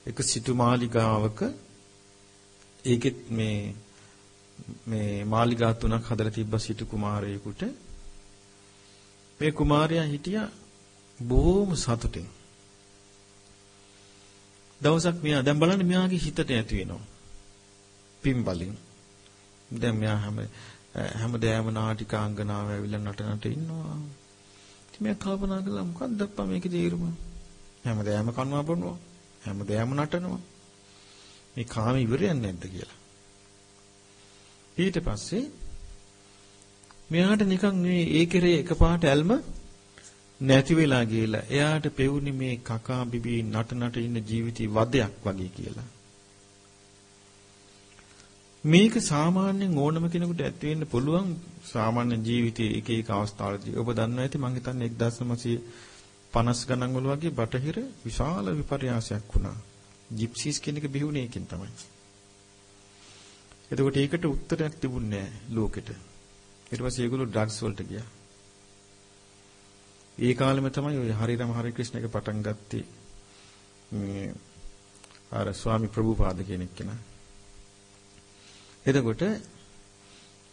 එක සිටු මාලිගාවක ඒකෙත් මේ මේ මාලිගා තුනක් හදලා තිබ්බ සිටු කුමාරයෙකුට මේ කුමාරයා හිටියා බොහොම සතුටින් දවසක් මෙයා දැන් බලන්න මෙයාගේ හිතට ඇති වෙනවා පින්බලින් දැන් මෙයා හැම හැමදෑම නාටිකාංගනාව ඇවිල්ලා නටනට ඉන්නවා. ඉතින් මම කල්පනා කළා මොකක්ද අප්පා මේකේ තේරුම? හැමදේම කනවා බොනවා. හැමදේම නටනවා. මේ කාම ඉවරයක් නැද්ද කියලා. ඊට පස්සේ මෙයාට නිකන් මේ ඒ කෙරේ එකපාරට ඇල්ම නැති වෙලා ගිහලා එයාට පෙවුනි මේ කකා බිබී නට නට ඉන්න ජීවිතي වදයක් වගේ කියලා. මේක සාමාන්‍යයෙන් ඕනම කෙනෙකුට ඇති වෙන්න පුළුවන් සාමාන්‍ය ජීවිතයේ එක එක අවස්ථාවලදී. ඔබ දන්නවා ඇති මං හිතන්නේ 1950 ගණන් වල වගේ බටහිර විශාල විපර්යාසයක් වුණා. ජිප්සීස් කෙනෙක් බිහුනේ එකකින් තමයි. එතකොට ඒකට උත්තරයක් තිබුණේ නැහැ ලෝකෙට. ඊට පස්සේ ඒගොල්ලෝ ඩ්‍රග්ස් වලට ගියා. ඒ කාලෙම තමයි ඔය හරිරම හරි ක්‍රිෂ්ණ එක පටන් ගත්තේ. මේ අර ස්වාමි ප්‍රභුපාද කෙනෙක් කෙනා. එතකොට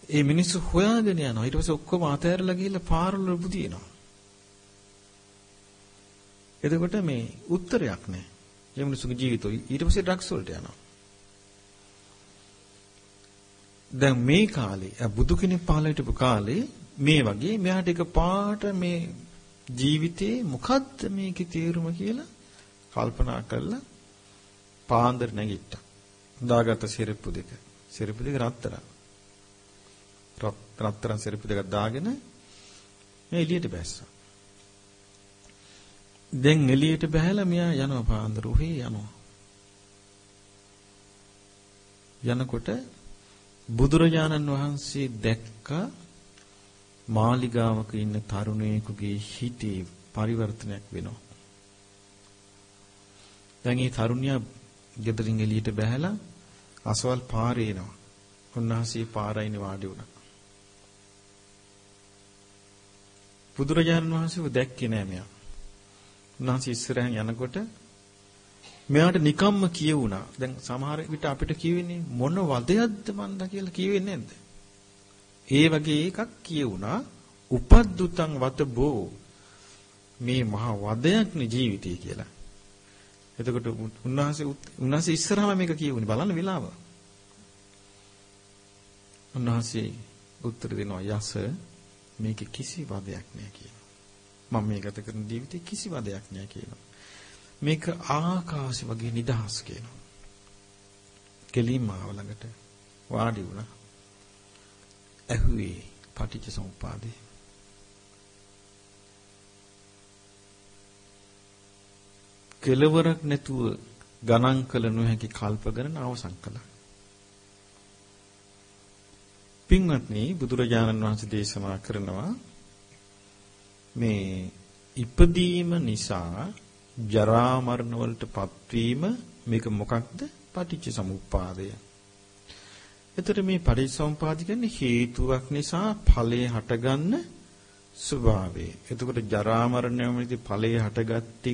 ඒ මිනිස්සු හොයාගෙන යනවා. ඊට පස්සේ ඔක්කොම අතෑරලා ගිහිල්ලා පාරවල බුදිනවා. එතකොට මේ උත්තරයක් නැහැ. ඒ මිනිස්සුගේ ජීවිතෝ ඊට පස්සේ ඩ්‍රග්ස් වලට යනවා. දැන් මේ කාලේ බුදු කෙනෙක් පහළ හිටපු කාලේ මේ වගේ මෙයාට එක පාට මේ ජීවිතේ මොකද්ද මේකේ තේරුම කියලා කල්පනා කරලා පාන්දර නැගිට්ටා. දාගත්ත සිරප්පු දෙක. සිරප්පු දෙක රත්තරන්. රත්තරන් සිරප්පු දෙකක් දාගෙන මේ එළියට බැස්සා. දැන් එළියට බහැලා මෙයා යනවා පාන්දර උහේ යනවා. යනකොට බුදුරජාණන් වහන්සේ දැක්ක මාලිගාවක ඉන්න තරුණයෙකුගේ හිතේ පරිවර්තනයක් වෙනවා. දැන් මේ තරුණියා ගෙදරින් එළියට බැහැලා අසවල් පාරේ එනවා. උන්වහන්සේ පාරයිනේ වාඩි වුණා. බුදුරජාණන් වහන්සේව දැක්කේ නෑ මෙයා. උන්වහන්සේ ඉස්සරහින් යනකොට මෙයාට නිකම්ම කියවුණා. දැන් සමහර විට අපිට කියවෙන්නේ මොන වදයක්ද මන්ද කියලා කියවෙන්නේ නැද්ද? ඒ වගේ එකක් කියවුණා. උපද්දුතං වතබෝ මේ මහා වදයක්නේ ජීවිතය කියලා. එතකොට උන්වහන්සේ උන්වහන්සේ ඉස්සරහම මේක කියවුනේ බලන්න වෙලාව. උන්වහන්සේ උත්තර දෙනවා යස මේක කිසි වදයක් නෑ කියනවා. මම මේ ගත කරන ජීවිතේ කිසි වදයක් නෑ කියනවා. මේක ආකාශය වගේ නිදහස් කියනවා. කෙලින්ම ආව ළඟට වාඩි වුණා. ඇහුවේ පටිච්ච සමුප්පාදේ. කෙලවරක් නැතුව ගණන් කළ නොහැකි කල්ප ගණන අවසන් කළා. පින්වත්නි බුදුරජාණන් වහන්සේ දේශනා කරනවා මේ ඉපදීම නිසා ජරා මරණ වලටපත් වීම මේක මොකක්ද? පටිච්ච සමුප්පාදය. එතකොට මේ පටිච්චසමුපාද කියන්නේ හේතුවක් නිසා ඵලය හටගන්න ස්වභාවය. එතකොට ජරා මරණ වලදී ඵලය හටගatti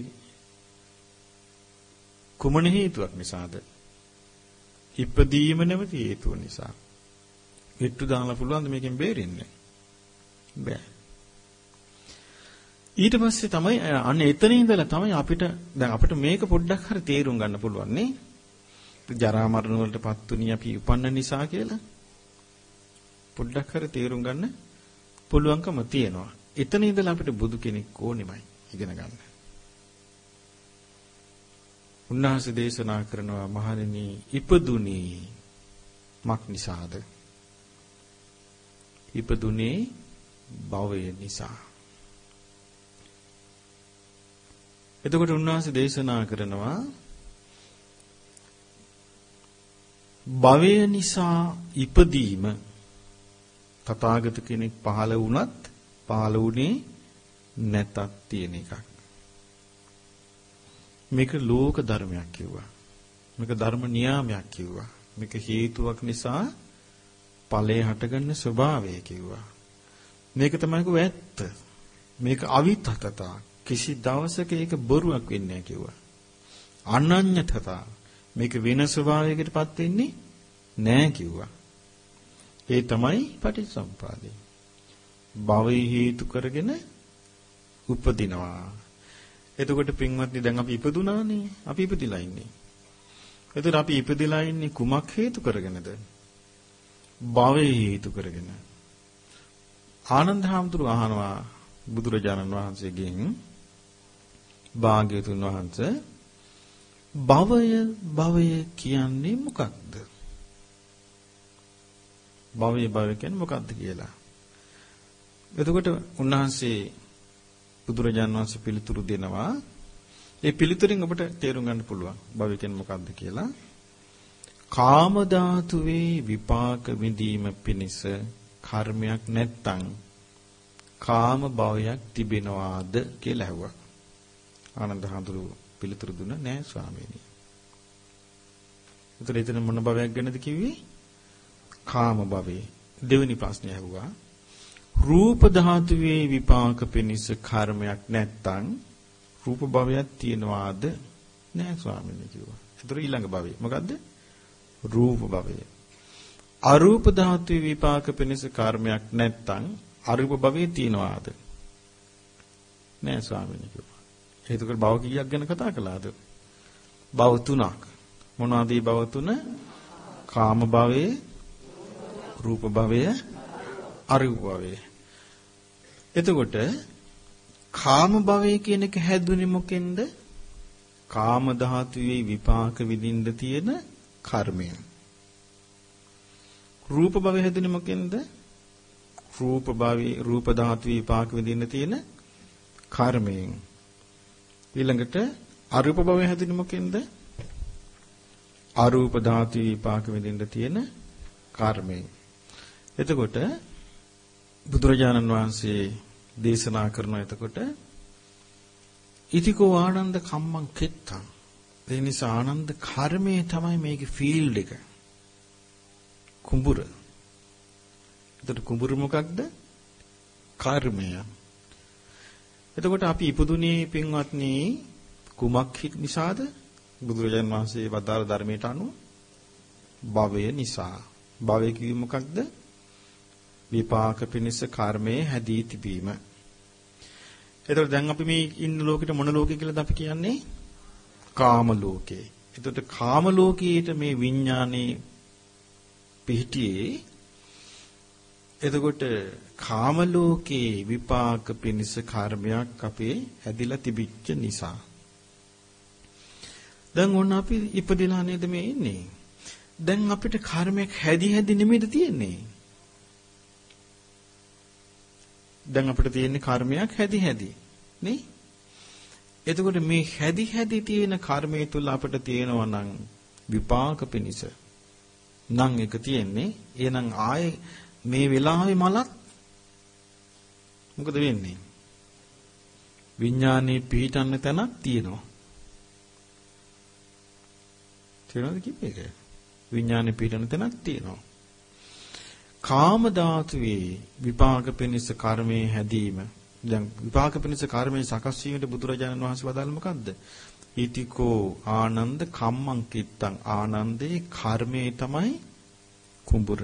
කුමන හේතුවක් නිසාද? ඉපදීම නැමැති හේතුව නිසා. හිටු දාලා පුළුවන් ද මේකෙන් බේරෙන්න? බෑ. ඊට පස්සේ තමයි අන්න එතන ඉඳලා තමයි අපිට දැන් අපිට මේක පොඩ්ඩක් හරි තේරුම් ගන්න පුළුවන් නේ. ජරා මරණ වලටපත් උනි අපි උපන්න නිසා කියලා. පොඩ්ඩක් හරි තේරුම් ගන්න පුළුවන්කම තියෙනවා. එතන ඉඳලා අපිට බුදු කෙනෙක් ඕනෙමයි ඉගෙන ගන්න. උන්වහන්සේ දේශනා කරනවා මහණෙනි ඉපදුනේ මක් නිසාද? ඉපදුනේ භවය නිසා. එතකොට උන්වහන්සේ දේශනා කරනවා භවය නිසා ඉපදීම තථාගත කෙනෙක් පහළ වුණත් පහළ වුණේ නැතත් තියෙන එකක්. මේක ලෝක ධර්මයක් කිව්වා. මේක ධර්ම නියාමයක් කිව්වා. මේක හේතුවක් නිසා ඵලය හටගන්න ස්වභාවය කිව්වා. මේක තමයි ඇත්ත. මේක අවිතතතා කිසි දවසක ඒක බොරුවක් වෙන්නේ නැහැ කිව්වා. අනඤ්‍යතතා මේක වෙන ස්වභාවයකටපත් වෙන්නේ නැහැ කිව්වා. ඒ තමයි පටිච්චසමුපාදේ. භවය හේතු කරගෙන උපදිනවා. එතකොට පින්වත්නි දැන් අපි ඉපදුනානේ. අපි ඉපදිලා ඉන්නේ. එතකොට අපි ඉපදිලා ඉන්නේ කුමක් හේතු කරගෙනද? භවය හේතු කරගෙන. ආනන්ද හාමුදුරුවෝ අහනවා බුදුරජාණන් වහන්සේගෙන් භාග්‍යතුන් වහන්සේ භවය භවය කියන්නේ මොකක්ද? භවය භවය කියන්නේ මොකක්ද කියලා. එතකොට උන්වහන්සේ බුදුරජාණන් වහන්සේ පිළිතුරු දෙනවා. ඒ පිළිතුරින් ඔබට තේරුම් ගන්න පුළුවන් භවය කියන්නේ මොකක්ද කියලා. කාම ධාතුවේ විපාක විඳීම පිණිස කර්මයක් නැත්තම් කාම භවයක් තිබෙනවාද කියලා ඇහුවා. ආනන්ද හඳුරු පිළිතුරු දුන්න නෑ ස්වාමීනි. ඒතර එතන මොන භවයක් ගැනද කිව්වේ? කාම භවේ. දෙවෙනි ප්‍රශ්නේ ඇහුවා. රූප ධාතුවේ විපාක පිණිස කර්මයක් නැත්තම් රූප භවයක් තියනවාද? නෑ ස්වාමීනි කිව්වා. ඒතර ඊළඟ භවය මොකද්ද? රූප භවය. අරූප ධාතුවේ විපාක පිණිස කර්මයක් නැත්තම් අරූප භවයේ තියනවාද? නෑ ස්වාමීනි කිව්වා. එතකොට භව කීයක් ගැන කතා කළාද? භව තුනක්. මොනවාද මේ භව තුන? කාම භවයේ, රූප භවයේ, අරූප භවයේ. එතකොට කාම භවය කියන එක හැදුනේ මොකෙන්ද? කාම ධාතුවේ විපාක විඳින්න තියෙන කර්මයෙන්. රූප භවය හැදුනේ මොකෙන්ද? රූප භවී රූප ධාතු විපාක විඳින්න තියෙන කර්මයෙන්. ඊළඟට අරූප භවය හැදුනේ මොකෙන්ද? අරූප ධාතු විපාක විඳින්න තියෙන කර්මයෙන්. එතකොට බුදුරජාණන් වහන්සේ දේශනා කරන එතකොට ඉතිකෝ ආනන්ද කම්මං කෙත්තං. ඒ නිසා ආනන්ද කර්මයේ තමයි මේකේ ෆීල්ඩ් එක. කුඹුර. එතකොට කුඹුර මොකක්ද? කර්මය එතකොට අපි ඉපදුනේ පින්වත්නි කුමක් නිසාද බුදුරජාණන් වහන්සේ වදාළ ධර්මයට අනුව භවය නිසා භවය කිව්වෙ මොකක්ද විපාක පිණිස කර්මයේ හැදී තිබීම. එතකොට දැන් අපි මේ ඉන්න ලෝකෙට මොන ලෝකෙ කියලාද අපි කියන්නේ? කාම ලෝකේ. එතකොට කාම ලෝකයේට මේ විඥානේ පිහිටියේ එතකොට කාම ලෝකේ විපාක පිණිස කර්මයක් අපේ හැදිලා තිබිච්ච නිසා. දැන් ඔන්න අපි ඉපදිලා නේද මේ ඉන්නේ? දැන් අපිට කර්මයක් හැදි හැදි නෙමෙයිද තියෙන්නේ? දැන් අපිට තියෙන කර්මයක් හැදි හැදි නේ? එතකොට මේ හැදි හැදි තියෙන කර්මය තුල අපිට තියෙනවා නම් විපාක පිනිස නම් එක තියෙන්නේ එහෙනම් ආයේ මේ වෙලාවේ මලක් මොකද වෙන්නේ විඥානේ පිහිටන්න තැනක් තියෙනවා තේරෙනවද කිව්වේ විඥානේ පිහිටන්න තැනක් තියෙනවා කාම ධාතුවේ විපාක පිණිස කර්මයේ හැදීම දැන් විපාක පිණිස කර්මයේ සකස් වීමට බුදුරජාණන් වහන්සේ වදාළ මොකද්ද? ඊතිකෝ ආනන්ද කම්මං කිත්තං ආනන්දේ කර්මයේ තමයි කුඹුර.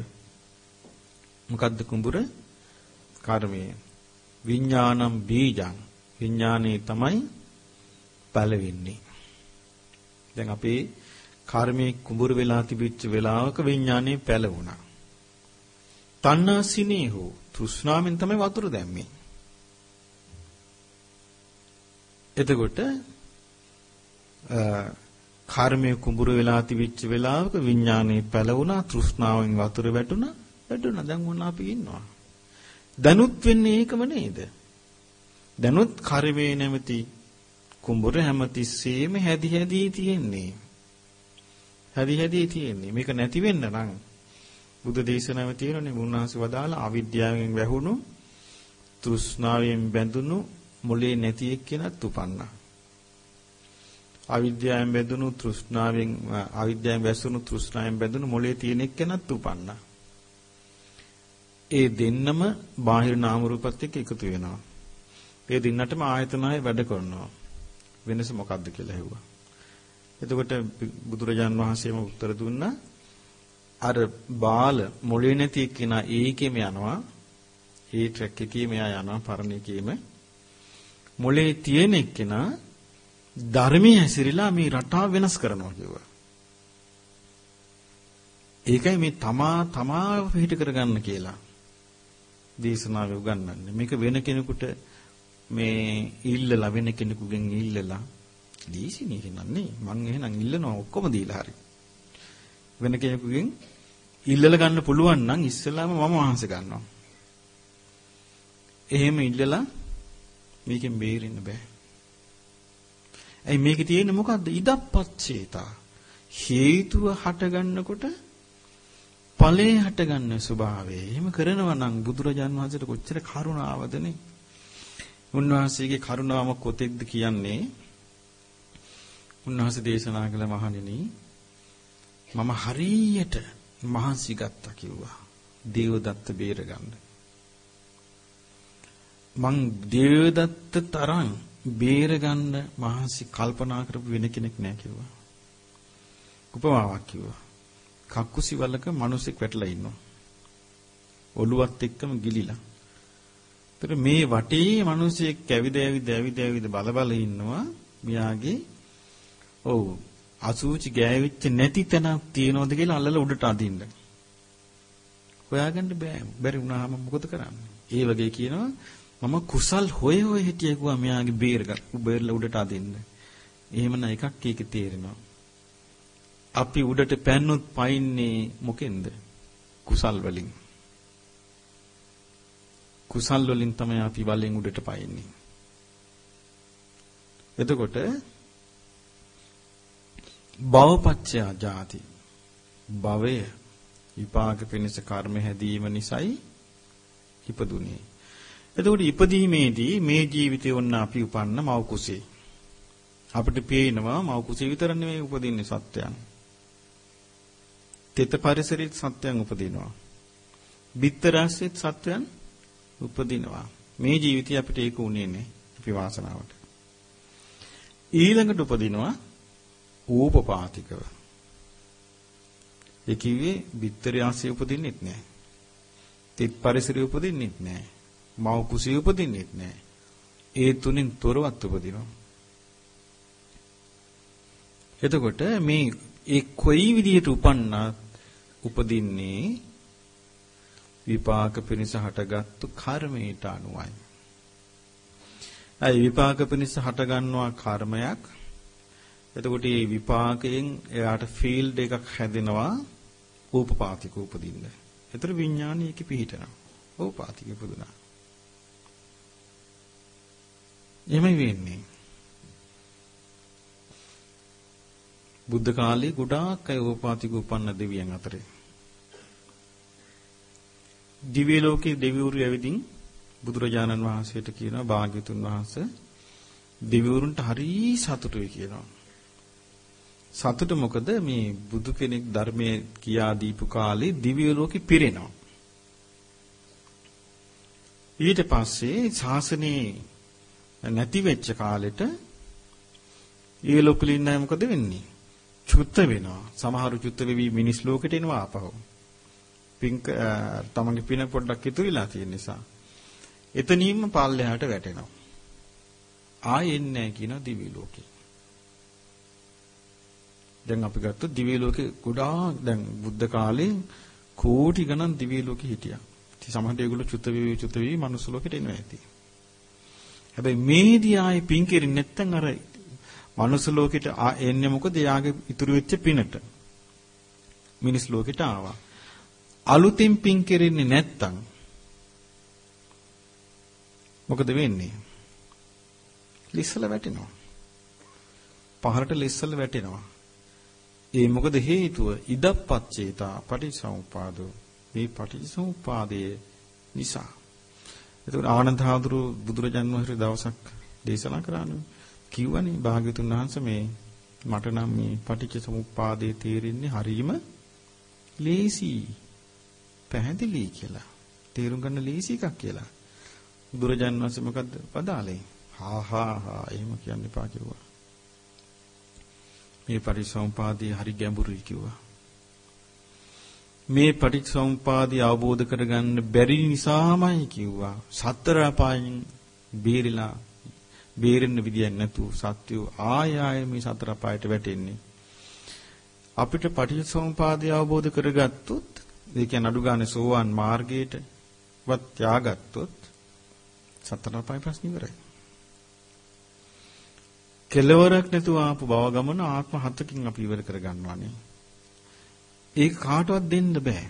මොකද්ද කුඹුර? කර්මයේ. විඥානම් බීජං විඥානේ තමයි පළවෙන්නේ. දැන් අපේ කර්මයේ කුඹුර වෙලා තිබිච්ච වෙලාවක විඥානේ පැලවුණා. තණ්හාසිනේ හෝ තෘෂ්ණාවෙන් තමයි වතුර දැම්මේ. එතකොට කර්මයේ කුඹුර වෙලා තිබිච්ච වෙලාවක විඥානේ පැලවුණා තෘෂ්ණාවෙන් වතුර වැටුණා වැටුණා දැන් මොන අපි ඉන්නවා. දැනුත් වෙන්නේ ඒකම නේද? දැනුත් කර්මයේ නැමැති කුඹුර හැමතිස්සෙම හැදි හැදි තියෙන්නේ. හැදි හැදි තියෙන්නේ. මේක නැති වෙන්න නම් බුද්ධ දේශනාවේ තියෙනනේ මුන්වහන්සේ වදාළ අවිද්‍යාවෙන් වැහුණු තෘෂ්ණාවෙන් බැඳුණු මොලේ නැති එක්කෙනත් උපන්නා. අවිද්‍යාවෙන් බැඳුණු තෘෂ්ණාවෙන් අවිද්‍යාවෙන් වැසුණු තෘෂ්ණාවෙන් බැඳුණු මොලේ තියෙන එක්කෙනත් උපන්නා. ඒ දෙන්නම බාහිර නාම රූපත් එක්ක එකතු වෙනවා. ඒ දෙන්නටම ආයතනය වැඩ කරනවා. වෙනස මොකක්ද කියලා ඇහුවා. එතකොට බුදුරජාන් වහන්සේම උත්තර දුන්නා අර බාල මොලේ නැති එක්කෙනා ඒකෙම යනවා. ඒ ට්‍රැක් එකේ මෙයා යනවා පරණ එකේම. මොලේ තියෙන එක්කෙනා ධර්මයේ හැසිරීලා මේ රටාව වෙනස් කරනවා කිව්වා. ඒකයි මේ තමා තමාව පිට කරගන්න කියලා දේශනාවේ උගන්වන්නේ. මේක වෙන කෙනෙකුට මේ ඉල්ලලා වෙන කෙනෙකුගෙන් ඉල්ලලා දීසි නේ මං එහෙනම් ඉල්ලනවා ඔක්කොම දීලා හරි. වෙන කෙනෙකුගෙන් ඉල්ලලා ගන්න පුළුවන් නම් ඉස්සෙල්ලාම මම වහන්සේ ගන්නවා. එහෙම ඉල්ලලා මේකෙන් බේරෙන්න බෑ. ඇයි මේකේ තියෙන්නේ මොකද්ද? ඉදප්පච්චේතා. හේතුව හට ගන්නකොට ඵලයේ හට ගන්න ස්වභාවය. එහෙම කරනවා නම් බුදුරජාන් වහන්සේට කොච්චර කරුණාවදනේ. උන්වහන්සේගේ කරුණාව කොතෙක්ද කියන්නේ? උන්වහන්සේ දේශනා කළ මහණෙනි මම හරියට මහන්සි ගත්තා කිව්වා. දේවදත්ත බේරගන්න. මං දේවදත්ත තරම් බේරගන්න මහන්සි කල්පනා කරපු වෙන කෙනෙක් නෑ කිව්වා. උපමාවක් කිව්වා. කක්කුසි වලක මිනිසෙක් වැටලා ඉන්නවා. ඔළුවත් එක්කම ගිලිලා. ඒතර මේ වටේ මිනිසෙක් කැවිද ඇවිද ඇවිද ඇවිද බල බල ඉන්නවා. මියාගේ ඔව් අසූචි ගෑවිච්ච නැති තැනක් තියනවද කියලා අල්ලලා උඩට අදින්න. හොයාගන්න බෑ. බැරි වුණාම මොකද කරන්නේ? ඒ වගේ කියනවා මම කුසල් හොය හොය හිටියේ කිව්වා මෙයාගේ බේරග බේරලා උඩට අදින්න. එහෙමනම් එකක් ඒකේ තේරෙනවා. අපි උඩට පැන්නොත් පයින්නේ මොකෙන්ද? කුසල් වලින්. කුසල් වලින් තමයි අපි වලෙන් උඩට පයින්නේ. එතකොට භවපච්චය ජාති භවය විපාක පිණිස කර්ම හැදීම නිසායි ඉපදුනේ. එතකොට ඉපදීමේදී මේ ජීවිතේ වුණ අපි උපන්න මව කුසේ. අපිට පේනවා මව කුසේ විතර නෙවෙයි උපදින්නේ සත්‍යයන්. තෙත පරිසරයේ සත්‍යයන් උපදිනවා. බිත්තරාසෙත් සත්‍යයන් උපදිනවා. මේ ජීවිතේ අපිට ඒක උනේ නැහැ. අපි වාසනාවට. ඊළඟට උපදිනවා ඌපපාතිකව. ඒ කිව්වේ බිත්තරාසෙ උපදින්නෙත් නැහැ. තෙත් පරිසරයේ උපදින්නෙත් නැහැ. මව කුසිය උපදින්නෙත් නැහැ. ඒ තුنين තොරවත් උපදිනවා. එතකොට මේ ඒ කොයි විදිහට උපන්නත් උපදින්නේ විපාක පිණිස හටගත්තු කර්මයට අනුවයි. අයි විපාක පිණිස හටගන්නවා කර්මයක්. එතකොට මේ විපාකයෙන් එයාට ෆීල්ඩ් එකක් හැදෙනවා උපපාතික උපදින්න. ඒතර විඥානීයක පිහිටනවා. උපපාතික උපදුනා. එහෙමයි වෙන්නේ. බුද්ධ කාලේ ගොඩාක් අය උපපාතික උපන්න දෙවියන් අතරේ. දිව්‍ය ලෝකේ දෙවිවරු ඇවිදින් බුදුරජාණන් වහන්සේට කියනවා භාග්‍යතුන් වහන්සේ දෙවිවරුන්ට හරි සතුටුයි කියනවා. සතුට මොකද මේ බුදු කෙනෙක් ධර්මයේ කියා දීපු කාලේ දිව්‍ය ලෝකෙ පිරෙනවා. ඊට පස්සේ ශාසනේ නැති වෙච්ච කාලෙට ඒ ලෝකෙ ඉන්න අය මොකද වෙන්නේ? චුත්ත වෙනවා. සමහරු චුත්ත වෙවි මිනිස් ලෝකෙට එනවා ආපහු. පින්ක තමන්ගේ පින පොඩ්ඩක් ඉතුරුලා තියෙන නිසා. එතනින්ම පල්ලෙහාට වැටෙනවා. ආයෙ එන්නේ නැහැ කියන දිවි ලෝකේ. දැන් අපි ගත්තොත් දිවි ලෝකේ ගොඩාක් දැන් බුද්ධ කාලේ කෝටි ගණන් දිවි ලෝකේ හිටියා. ඉතින් සමහරට ඒගොල්ලෝ චුත්ත වෙවි චුත්ත වෙවි මනුස්ස ලෝකෙට එනවා ඇති. හැබැයි මේදී ආයේ පින් කෙරින් නැත්තම් අර මනුස්ස ලෝකෙට එන්නේ මොකද? එයාගේ ඉතුරු වෙච්ච පිනට. මිනිස් ලෝකෙට ආවා. අලුතින් පින් කෙරෙන්නේ නැත්තම් මොකද වෙන්නේ? ලිස්සල වැටෙනවා. පහරට ලිස්සල වැටෙනවා. ඒ මොකද හේතුව? ඉදප්පච්චේතා පටිසමුපාදෝ. මේ පටිසමුපාදයේ නිසා. එතකොට ආනන්ද හාමුදුරු බුදුරජාන් වහන්සේ දවසක් දේශනා කරානේ. කිව්වනේ භාග්‍යතුන් වහන්සේ මේ මට නම් මේ පටිච්ච සමුප්පාදයේ තේරෙන්නේ හරීම ලේසි පැහැදිලි කියලා. තේරුම් ගන්න ලේසි එකක් කියලා. බුදුරජාන් වහන්සේ මොකද්ද පදාලේ? හා හා හා එහෙම කියන්න එපා කිව්වා. මේ පටිච්චසමුපාදයේ හරි ගැඹුරුයි කිව්වා. මේ පටිච්චසමුපාදය අවබෝධ කරගන්න බැරි නිසාමයි කිව්වා. සතර අපායන් බේරිලා බේරෙන්න විදියක් නැතුව සත්‍යෝ ආය ආය මේ සතර අපායට වැටෙන්නේ. අපිට පටිච්චසමුපාදය අවබෝධ කරගත්තොත් ඒ කියන්නේ අඩු ගානේ සෝවාන් මාර්ගයට වත් ත්‍යාගත්තොත් සතර අපාය ප්‍රශ්න ඉවරයි. කෙලවරක් නැතුව ආපු භව ගමන ආත්ම හතකින් අපි ඉවර කර ගන්නවානේ. ඒක කාටවත් දෙන්න බෑ.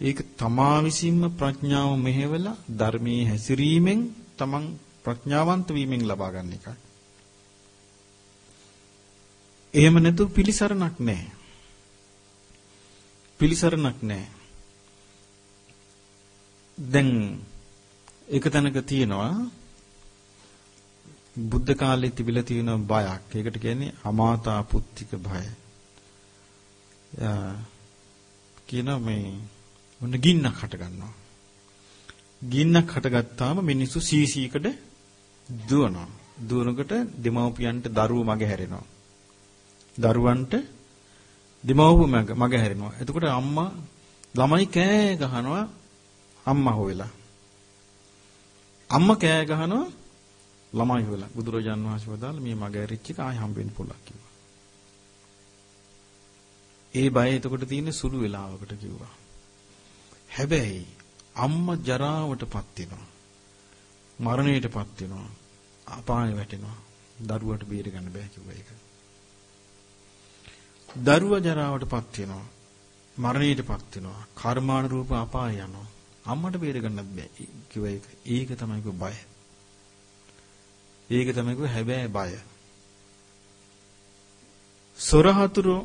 ඒක තමා විසින්ම ප්‍රඥාව මෙහෙवला ධර්මයේ හැසිරීමෙන් තමන් ප්‍රඥාවන්ත වීමෙන් ලබා ගන්න එකයි. එහෙම නැතු පිළිසරණක් නැහැ. පිළිසරණක් නැහැ. දැන් එක තැනක තියෙනවා බුද්ධ කාලේ තිබිලා තියෙන බයක්. ඒකට කියන්නේ අමාතා පුත්තික භය. කියන මේ මොන ගින්නක් හට ගන්නවා. ගින්නක් හටගත්තාම මිනිස්සු සීසීකට දුවනවා. දුවනකොට දෙමව්පියන්ට දරුවෝ මග හැරෙනවා. දරුවන්ට දෙමව්පිය මග හැරෙනවා. එතකොට අම්මා ළමයි කෑ ගහනවා අම්මා හොයලා. අම්මා කෑ ගහනවා ළමයි හොයලා. බුදුරජාන් වහන්සේ වදාළ මේ මග ඇරිච්ච එක ආයෙ හම්බ වෙන්න පුළුවන් කිව්වා. ඒ බය එතකොට තියෙන සුළු වෙලාවකට කිව්වා. හැබැයි අම්මා ජරාවටපත් වෙනවා. මරණයටපත් වෙනවා. අපාය වැටෙනවා. දරුවට බේර ගන්න බෑ කිව්වා ඒක. දරුවා ජරාවටපත් වෙනවා. මරණයටපත් වෙනවා. කර්මානුරූප අපාය යනවා. අම්මට බේර ගන්නත් බෑ කිව්වා ඒක. ඒක තමයි බය. ඒක තමයි හැබැයි බය. සොරහතුරු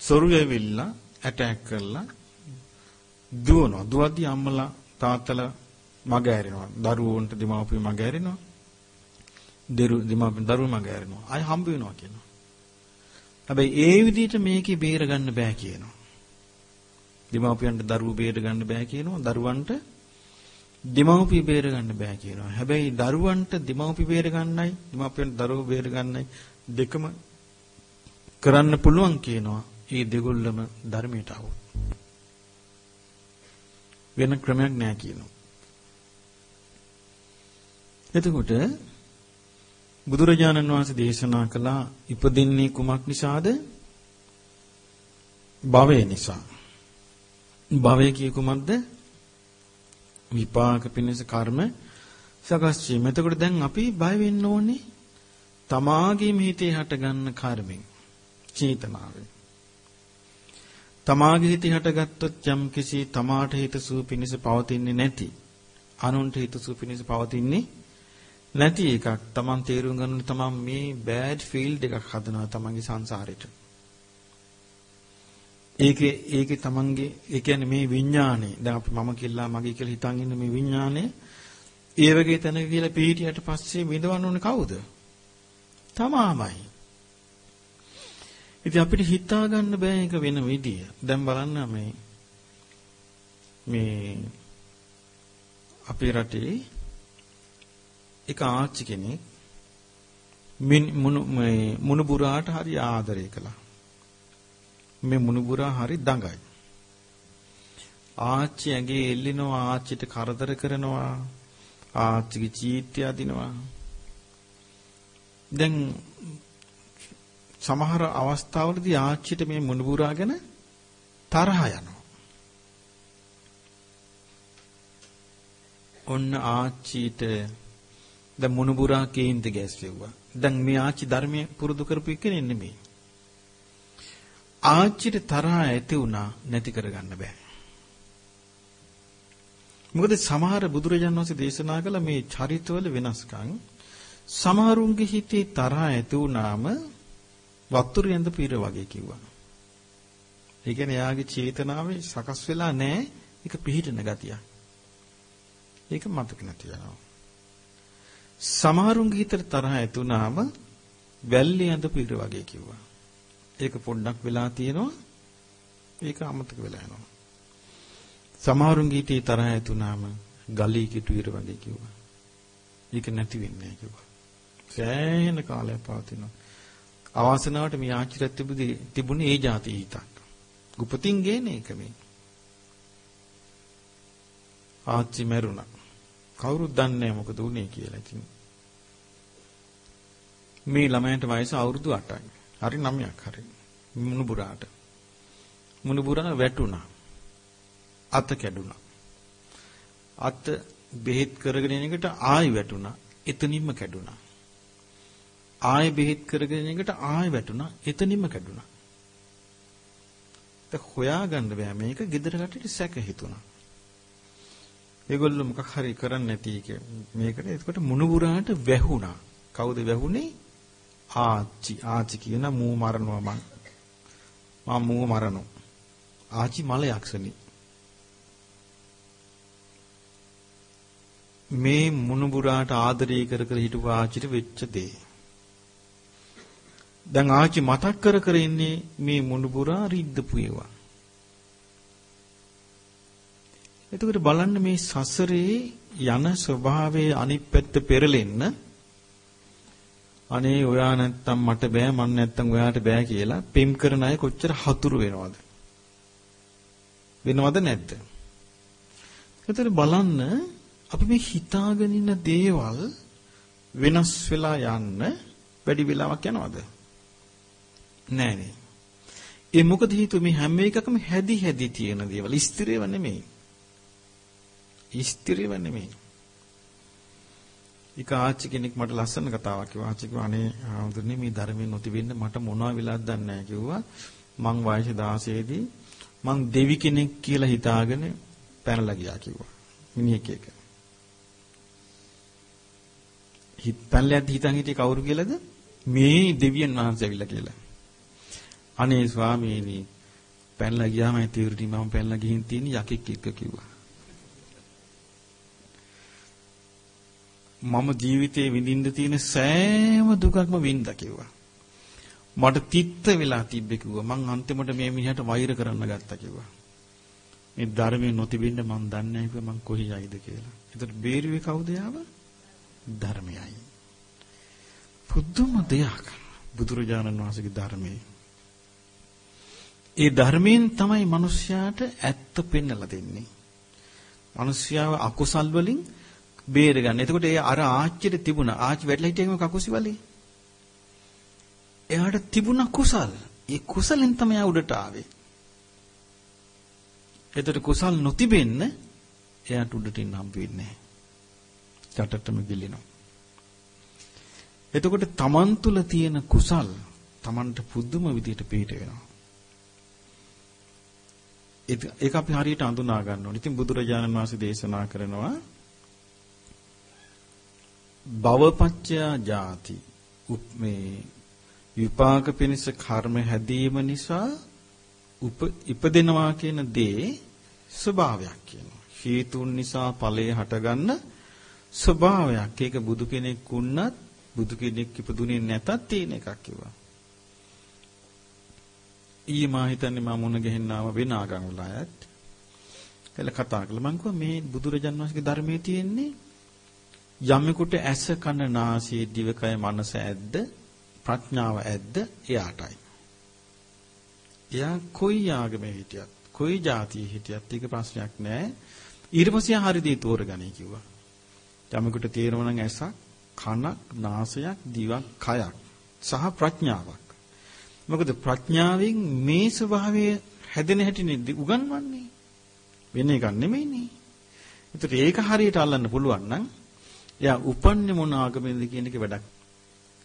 සොරු ඇවිල්ලා ඇටැක් කරලා දුවනවා. දුවද්දි අම්මලා තාත්තලා මග ඇරෙනවා. දරුවන්ට දෙමාපිය මග ඇරෙනවා. දරු දෙමාපිය දරුවෝ මග ඇරෙනවා. ආය හම්බ වෙනවා කියනවා. හැබැයි ඒ විදිහට මේකේ බේර ගන්න බෑ කියනවා. දෙමාපියන්ට දරුවෝ බේර ගන්න බෑ කියනවා. දරුවන්ට දෙමාපිය බේර ගන්න බෑ කියනවා. හැබැයි දරුවන්ට දෙමාපිය බේර ගන්නයි, දෙමාපියන්ට දරුවෝ බේර ගන්නයි දෙකම කරන්න පුළුවන් කියනවා. ඒ දෙගොල්ලම ධර්මයට આવොත්. වෙන ක්‍රමයක් නෑ කියනවා. එතකොට බුදුරජාණන් වහන්සේ දේශනා කළා ඉපදින්නේ කුමක් නිසාද? භවය නිසා. භවය කිය කුමක්ද? විපාක පිණිස කර්ම සකස් වීම. එතකොට දැන් අපි බය වෙන්න ඕනේ තමාගේ හිතේ හටගන්න කර්මෙන්, චේතනාවෙන්. තමාගේ හිතේ හටගත්තොත් යම් කිසි තමාට හිතසුව පිණිස පවතින්නේ නැති අනුන්ට හිතසුව පිණිස පවතින්නේ නැති එකක් Taman තේරුම් ගන්න තමන් මේ බෑඩ් ෆීල්ඩ් එකක් හදනවා තමන්ගේ සංසාරෙට. ඒකේ ඒකේ තමන්ගේ ඒ කියන්නේ මේ විඥානේ දැන් අපි මම කියලා මගේ කියලා හිතන් ඉන්න මේ විඥානේ ඒ වගේ තැනක කියලා පිටියට පස්සේ විඳවන්න ඕනේ කවුද? තමාමයි. ඉතින් අපිට හිතා ගන්න බෑ ඒක වෙන විදිය. දැන් බලන්න මේ මේ අපේ රටේ එක ආච්චි කෙනෙක් මුණු මුණුබුරාට හරි ආදරය කළා. මේ මුණුබුරා හරි දඟයි. ආච්චි ඇඟේ එල්ලිනවා ආච්චිට කරදර කරනවා ආච්චිගේ චීත්‍ය අදිනවා. දැන් සමහර අවස්ථාවලදී ආච්චිට මේ මුණුබුරා ගැන තරහ යනවා. ඔන්න ආච්චිට දැන් මුණුබුරා කේන්ද ගැස්සෙව්වා. දැන් මේ ආච්චි ධර්මයේ පුරුදු කරපු කෙනෙක් නෙමෙයි. ආච්චිට තරහ ඇති වුණා නැති කරගන්න බෑ. මොකද සමහර බුදුරජාණන් වහන්සේ දේශනා කළ මේ චරිතවල වෙනස්කම් සමහරුන්ගේ හිතේ තරහ ඇති වුණාම වතුර ඇඳ පීර වගේ කිව්වා. ඒ කියන්නේ යාගේ චේතනාවේ සකස් වෙලා නැහැ ඒක පිහිටන ගතිය. ඒක මතක නැති යනවා. සමහරුන්ගේ හිතට තරහ ඇතුණාම වැල්ලේ ඇඳ පීර වගේ කිව්වා. ඒක පොඩ්ඩක් වෙලා තියෙනවා. ඒක අමතක වෙලා යනවා. සමහරුන්ගේ හිතේ තරහ ඇතුණාම ගලී කිටුවිර වගේ කිව්වා. ඒක නැති වෙන්නේ නැහැ කිව්වා. සෑහෙන කාලයක් පවතිනවා. අවාසනාවට මේ ආචාර්යත් තිබුණේ තිබුණේ ඒ જાති හිතක්. උපතින් ගේන එක මේ. ආච්චි මැරුණා. කවුරුත් දන්නේ නැහැ මොකද උනේ කියලා. ඉතින් මේ ළමයන්ට වයස අවුරුදු 8යි. හරි 9ක් හරි. මුණුබුරාට. මුණුබුරා වැටුණා. අත කැඩුනා. අත බෙහෙත් කරගෙන එන එකට ආයි වැටුණා. එතනින්ම කැඩුනා. ආයෙ බෙහෙත් කරගෙන එකට ආයෙ වැටුණා. එතනින්ම කැඩුනා. දැන් හොයාගන්න බෑ මේක gedara කටට සැක හිතුණා. ඒගොල්ලෝ මොකක් හරි කරන්න නැති එක මේකට එතකොට මුණුබුරාට වැහුණා. කවුද වැහුනේ? ආච්චි. ආච්චි කියන මූ මරනවා මං. මම මූ මරනවා. ආච්චි මල යක්ෂණි. මේ මුණුබුරාට ආදරය කර කර හිටපු ආච්චිට වෙච්ච දේ. දැන් ආච්චි මතක් කර කර ඉන්නේ මේ මුණුබුරා රිද්දපු ඒවා. එතකොට බලන්න මේ සසරේ යන ස්වභාවයේ අනිත් පැත්ත පෙරලෙන්න අනේ ඔයා නැත්තම් මට බෑ මන් නැත්තම් ඔයාට බෑ කියලා පෙම් කරන අය කොච්චර හතුරු වෙනවද? වෙනවද නැද්ද? එතකොට බලන්න අපි මේ හිතාගෙන ඉන්න දේවල් වෙනස් වෙලා යන්න වැඩි වෙලාවක් යනවද? නෑනේ ඒ මොකද හේතුව? මේ හැම එකකම හැදි හැදි තියෙන දේවල්. ස්ථිරව නෙමෙයි. ස්ථිරව නෙමෙයි. එක ආච්චි කෙනෙක් මට ලස්සන කතාවක් කිව්වා. ආච්චි කිව්වා අනේ ආමුදුනේ මේ ධර්මයෙන් නොතිබෙන්න මට මොනවා වෙලාද දන්නේ නැහැ කිව්වා. මං වයස 16 දී මං දෙවි කෙනෙක් කියලා හිතාගෙන පැනලා ගියා කිව්වා. මිනිහෙක් එක. හිත පැනලා හිතන් හිටියේ කවුරු කියලාද? මේ දෙවියන් වහන්සේ ඇවිල්ලා කියලා. අනේ ස්වාමීනි පැනලා ගියාම ඒ තීරණි මම පැනලා ගිහින් තියෙන යකෙක් එක්ක කිව්වා. මම ජීවිතේ විඳින්න තියෙන සෑම දුකක්ම වින්දා කිව්වා. මට තිත්ත වෙලා තිබ්බේ කිව්වා. මං අන්තිමට මේ මිනිහට වෛර කරන්න ගත්තා කිව්වා. මේ ධර්මයේ නොතිබෙන්න මං දන්නේ නැහැ කිව්වා මං කොහි යයිද කියලා. ඒතර බේරුවේ කවුද යාව? ධර්මයයි. පුදුම දෙයක් බුදුරජාණන් වහන්සේගේ ධර්මයේ. ඒ ධර්මයෙන් තමයි මිනිස්යාට ඇත්ත පෙන්වලා දෙන්නේ. මිනිස්යාව අකුසල් වලින් බේර ගන්න. එතකොට ඒ අර ආච්චිට තිබුණා. ආච්චි වැටලා හිටියේම කකුසිවලේ. එයාට තිබුණා කුසල්. ඒ කුසලෙන් තමයි උඩට ආවේ. එතකොට කුසල් නොතිබෙන්න එයාට උඩට ඉන්න හම්බ වෙන්නේ නැහැ. චටටම ගිලිනවා. එතකොට තමන් තුල තියෙන කුසල් තමන්ට පුදුම විදිහට පිට වෙනවා. ඒක අපි හරියට අඳුනා ගන්න ඕනේ. ඉතින් බුදුරජාණන් වහන්සේ දේශනා කරනවා භවපච්චයා ජාති මේ විපාක පිණිස කර්ම හැදීම නිසා ඉපදෙනවා කියන දේ ස්වභාවයක් කියනවා. හේතුන් නිසා ඵලය හටගන්න ස්වභාවයක්. ඒක බුදු කෙනෙක් වුණත් බුදු කෙනෙක් ඉපදුනේ නැතත් තියෙන එකක් කිව්වා. ඊයේ මා හිතන්නේ මම මුණ ගෙහෙන්නාම වෙන ආගම් වල අයත් කියලා කතා කළා. මං කිව්වා මේ බුදුරජාණන් වහන්සේගේ ධර්මයේ තියෙන්නේ යමෙකුට ඇස කන නාසය දිවකය මනස ඇද්ද ප්‍රඥාව ඇද්ද එයාටයි. එයා කොයි ආගමේ හිටියත් කොයි જાතියේ හිටියත් ඒක ප්‍රශ්නයක් නෑ. ඊට පස්සේ හරි දේ තෝරගනයි කිව්වා. යමෙකුට තේරෙනවා නම් ඇසක් කනක් නාසයක් දිවක් කයක් සහ ප්‍රඥාවක්. මොකද ප්‍රඥාවෙන් මේ ස්වභාවය හැදෙන හැටි උගන්වන්නේ. වෙන එකක් නෙමෙයිනේ. ඒතර ඒක හරියට අල්ලන්න පුළුවන් නම් එයා උපන්නේ මොන ආගමෙන්ද කියන එක වැඩක්.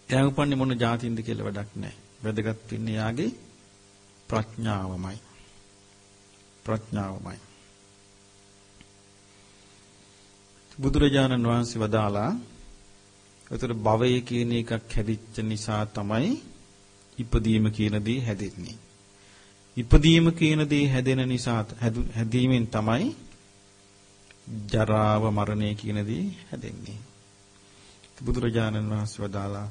එයා උපන්නේ මොන ජාතියෙන්ද කියලා වැඩක් නැහැ. වැදගත් වෙන්නේ යාගේ ප්‍රඥාවමයි. ප්‍රඥාවමයි. බුදුරජාණන් වහන්සේ වදාලා ඒතර භවය කියන එකක් හැදිච්ච නිසා තමයි ඉපදීම කියන දේ හැදෙන්නේ. ඉපදීම කියන දේ හැදෙන නිසා හැදීමෙන් තමයි ජරාව මරණය කියන දේ හැදෙන්නේ. බුදුරජාණන් වහන්සේ වදාලා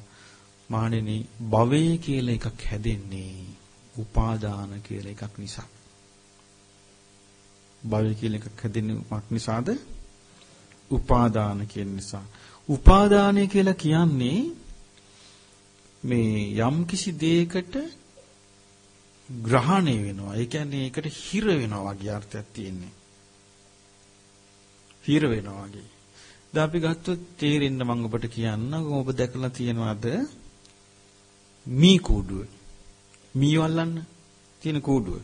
මහණෙනි භවය කියලා එකක් හැදෙන්නේ උපාදාන කියලා එකක් නිසා. භවය කියලා එකක් හැදෙන්නේ මොකක් නිසාද? උපාදාන කියන නිසා. උපාදානය කියලා කියන්නේ මේ යම් කිසි දෙයකට ග්‍රහණය වෙනවා. ඒ කියන්නේ ඒකට හිර වෙනවා වගේ අර්ථයක් තියෙන්නේ. හිර වෙනවා වගේ. දැන් අපි ගත්තොත් තේරෙන්න මම ඔබට කියන්නම් ඔබ දැකලා තියෙනවද මී කූඩුව මී වල්ලන්න තියෙන කූඩුව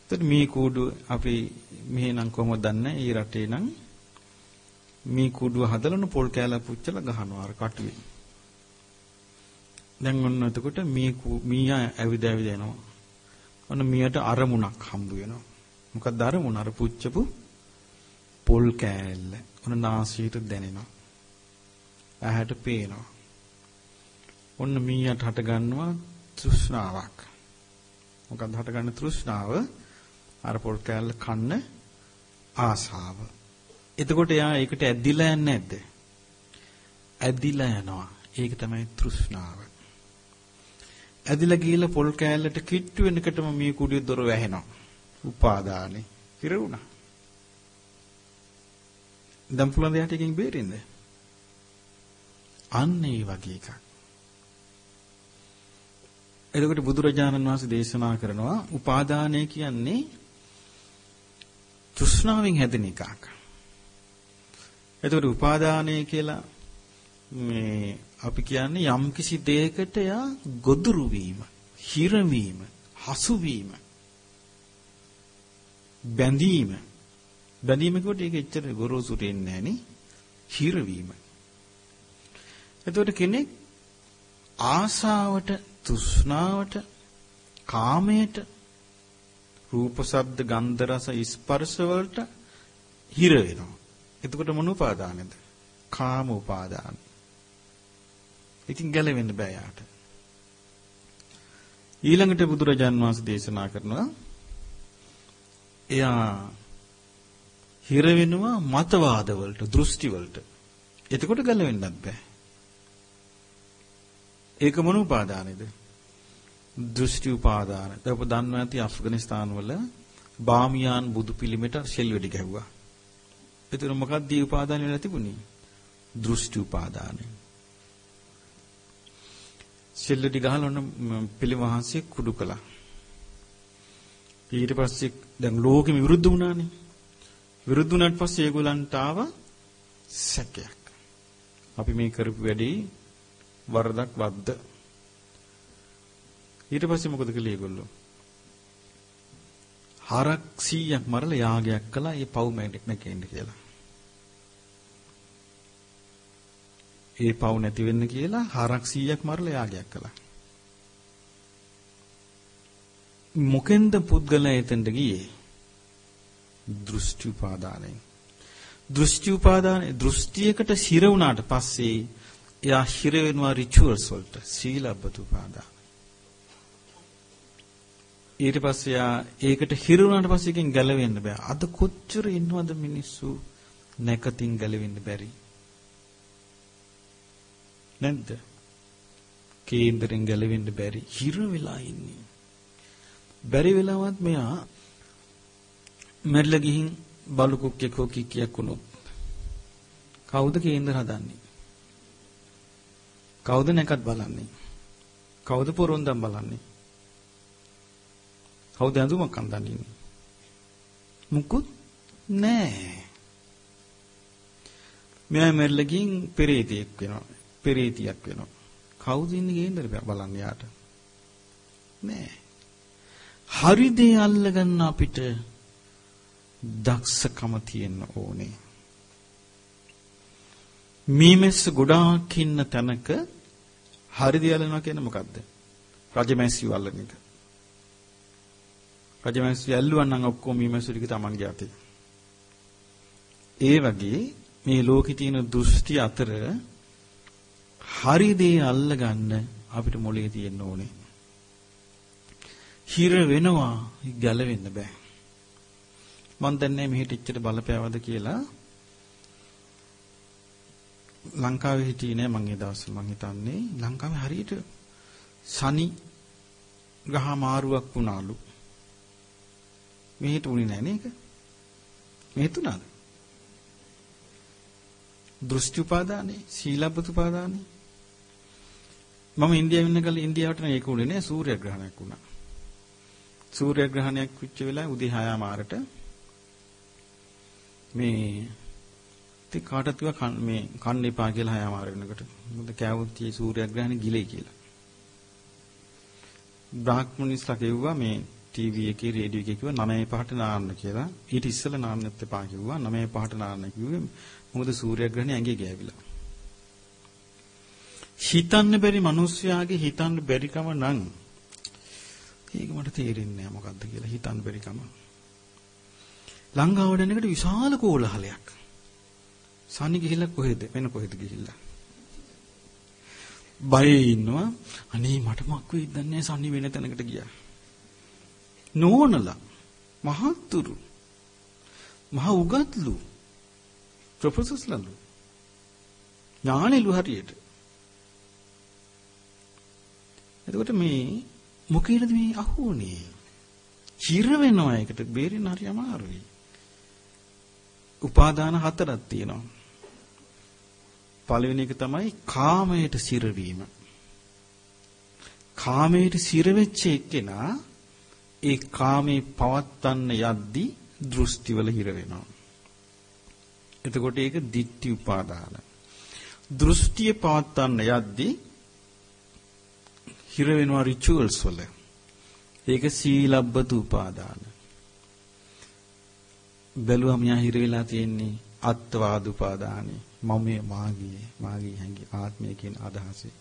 එතකොට මී කූඩුව අපි මෙහෙනම් කොහොමද දන්නේ ඊ රටේ නම් මී කූඩුව හදලන පොල් කෑල්ල පුච්චලා ගහනවා අර කටුවේ දැන් ඔන්න එතකොට මී මීයා ඇවිද ඇවිද එනවා. ඔන්න මීයට අරමුණක් හම්බ වෙනවා. මොකක්ද අරමුණ? අර පුච්චපු පොල් කෑල්ල. ඔන්න නාසයට දැනෙනවා. ඇහැට පේනවා. ඔන්න මීයට හට ගන්නවා තෘෂ්ණාවක්. මොකක්ද හට ගන්න තෘෂ්ණාව? අර පොල් කෑල්ල කන්න ආසාව. එතකොට එයා ඒකට ඇදිලා යන්නේ නැද්ද? ඇදිලා යනවා. ඒක තමයි තෘෂ්ණාව. ඇදිලා ගිහලා පොල් කෑල්ලට කිට්ටු වෙනකටම මේ කුඩිය දොර වැහෙනවා. උපාදානේ. පිරුණා. දැන් පුළුවන් දෙයක් එකකින් බේරෙන්න. අන්න ඒ වගේ එකක්. එතකොට බුදුරජාණන් වහන්සේ දේශනා කරනවා උපාදානය කියන්නේ තෘෂ්ණාවෙන් හැදෙන එකක්. එතකොට උපාදානය කියලා මේ අපි කියන්නේ යම් කිසි දෙයකට යා ගොදුරු වීම, හිර වීම, හසු වීම, බැඳීම. බැඳීම කොට ඒක එච්චර ගොරෝසු දෙන්නේ නැහෙනි. හිර වීම. එතකොට කෙනෙක් ආසාවට, තෘෂ්ණාවට, කාමයට, රූප, ශබ්ද, ගන්ධ, රස, ස්පර්ශ වලට හිර වෙනවා. එතකොට මොන උපාදානද? කාම උපාදාන. ඉතින් ගැලවෙන්න බෑ යාට. ඊළඟට බුදුරජාන් වහන්සේ දේශනා කරනවා එයා හිර වෙනවා මතවාද වලට, දෘෂ්ටි වලට. එතකොට ගැලවෙන්නත් බෑ. ඒක මොන උපාදානෙද? දෘෂ්ටි උපාදාන. දැන් ඔබ දන්නවා ඇති ඇෆ්ගනිස්තාන වල බාමියාන් බුදු පිළිමෙට ෂෙල් වෙඩි ගැහුවා. එතන මොකක්ද දී උපාදාන වෙලා තිබුණේ? දෘෂ්ටි උපාදානයි. සෙල්ලටි ගහලා ඔන්න පිළිම වහන්සේ කුඩු කළා. ඊට පස්සේ දැන් ලෝකෙම විරුද්ධ වුණානේ. විරුද්ධ වුණාට පස්සේ ඒගොල්ලන්ට ආව සැකයක්. අපි මේ කරපු වැඩේ වරදක් වද්ද. ඊට පස්සේ මොකද කළේ ඒගොල්ලෝ? හරක් 100ක් මරලා යාගයක් කළා ඒ පව් මැකෙන්න කියලා. ඒ පව් නැති වෙන්න කියලා හරක් 100ක් මරලා යාගයක් කළා. මොකෙන්ද පුද්ගලයා එතෙන්ට ගියේ? දෘෂ්ටි උපාදානයෙන්. දෘෂ්ටි උපාදානේ දෘෂ්ටියකට හිර වුණාට පස්සේ එයා හිර වෙනවා රිචුවල්ස් වලට සීලබ්බත උපාදාන. ඊට පස්සේ යා ඒකට හිර වුණාට පස්සේ එකෙන් ගැලවෙන්න බෑ. අද කොච්චර ඉන්නවද මිනිස්සු නැකතින් ගැලවෙන්න බැරි. නැද්ද? කේන්දරෙන් ගැලවෙන්න බැරි හිර වෙලා ඉන්නේ. බැරි වෙලාවත් මෙයා මැරිලා ගිහින් බලු කුක්කෙක් හෝ කික්කියක් වුණොත් කවුද කේන්දර හදන්නේ? කවුද නැකත් බලන්නේ? කවුද පොරොන්දම් බලන්නේ? කවුද ඇඳුමක් අඳින්නේ? මුකුත් නෑ. මෙයා මැරිලා ගිහින් පෙරේතෙක් වෙනවා. පෙරේතියක් වෙනවා. කවුද ඉන්නේ කේන්දර බලන්න යාට? නෑ. හරි දේ අල්ලගන්න අපිට දක්ෂකම තියෙන්න ඕනේ. මීමැස්ස ගොඩාක් ඉන්න තැනක හරි දේ අල්ලනවා කියන්නේ මොකද්ද? රජමැස්සිය අල්ලන එක. රජමැස්සිය ඇල්ලුවා නම් ඔක්කොම මීමැස්සු ටික තමන්ගේ අතේ. ඒ වගේ මේ ලෝකේ තියෙන දෘෂ්ටි අතර හරි දේ අල්ලගන්න අපිට මොලේ තියෙන්න ඕනේ. හිර වෙනවා ගැලවෙන්න බෑ. මම දන්නේ මෙහෙට ඉච්චර බලපෑවද කියලා. ලංකාවේ හිටියේ නෑ මම ඒ දවස්වල මං හිතන්නේ ලංකාවේ හරියට සනි ගහ මාරුවක් වුණාලු. මෙහෙට උනේ නෑ නේද? මෙහෙත් උනාද? දෘෂ්ටි උපාදානේ, සීලබ්බත උපාදානේ මම ඉන්දියාවේ ඉන්න කල ඉන්දියාවට නේ ඒක උනේ නේ සූර්යග්‍රහණයක් වුණා. සූර්යග්‍රහණයක් වෙච්ච වෙලාවේ උදේ 6 මාරට මේ ඉතින් කාටත් කිව්වා මේ කන්න එපා කියලා 6 මාර වෙනකොට. මොකද කෑවොත් tie සූර්යග්‍රහණය ගිලේ කියලා. බ්‍රාහ්මනිස්ලා කිව්වා මේ ටීවී එකේ රේඩියෝ එකේ කිව්වා 9 පහට නාන්න කියලා. ඊට ඉස්සෙල්ලා නාන්නත් එපා කිව්වා. 9 පහට නාන්න කිව්වේ. මොකද සූර්යග්‍රහණය ඇඟේ ගෑවිලා. හිතන්න බැරි මිනිස්සයාගේ හිතන්න බැරිකම නම් ඒක මට තේරෙන්නේ නැහැ මොකද්ද කියලා හිතන්න බැරිකම. ලංකාවට එන එකට විශාල කෝලහලයක්. සනි ගිහිල්ලා කොහෙද? වෙන කොහෙද ගිහිල්ලා? බයේ ඉන්නවා. අනේ මට මක් වෙයිද දන්නේ සනි වෙන තැනකට ගියා. නෝනලා මහත්තුරු මහ උගත්ලු ප්‍රොෆෙසර්ස්ලලු ඥානෙලු හරියට එතකොට මේ මොකේද මේ අහුනේ චිර වෙනවා එකට බේරෙන්න හරි අමාරුයි උපාදාන හතරක් තියෙනවා පළවෙනි එක තමයි කාමයට සිරවීම කාමයට සිර වෙච්ච එක්කෙනා ඒ කාමේ පවත්තන්න යද්දී දෘෂ්ටිවල හිර වෙනවා. එතකොට ඒක ditthi උපාදාන. දෘෂ්ටිය පවත්තන්න යද්දී හිර වෙනවා රිචුවල්ස් වල. ඒක සීලබ්බත උපාදාන. බැලුවම යා හිර වෙලා තියෙන්නේ අත්වාද උපාදානේ. මම මාගේ මාගේ හැඟි ආත්මය කියන අදහසේ.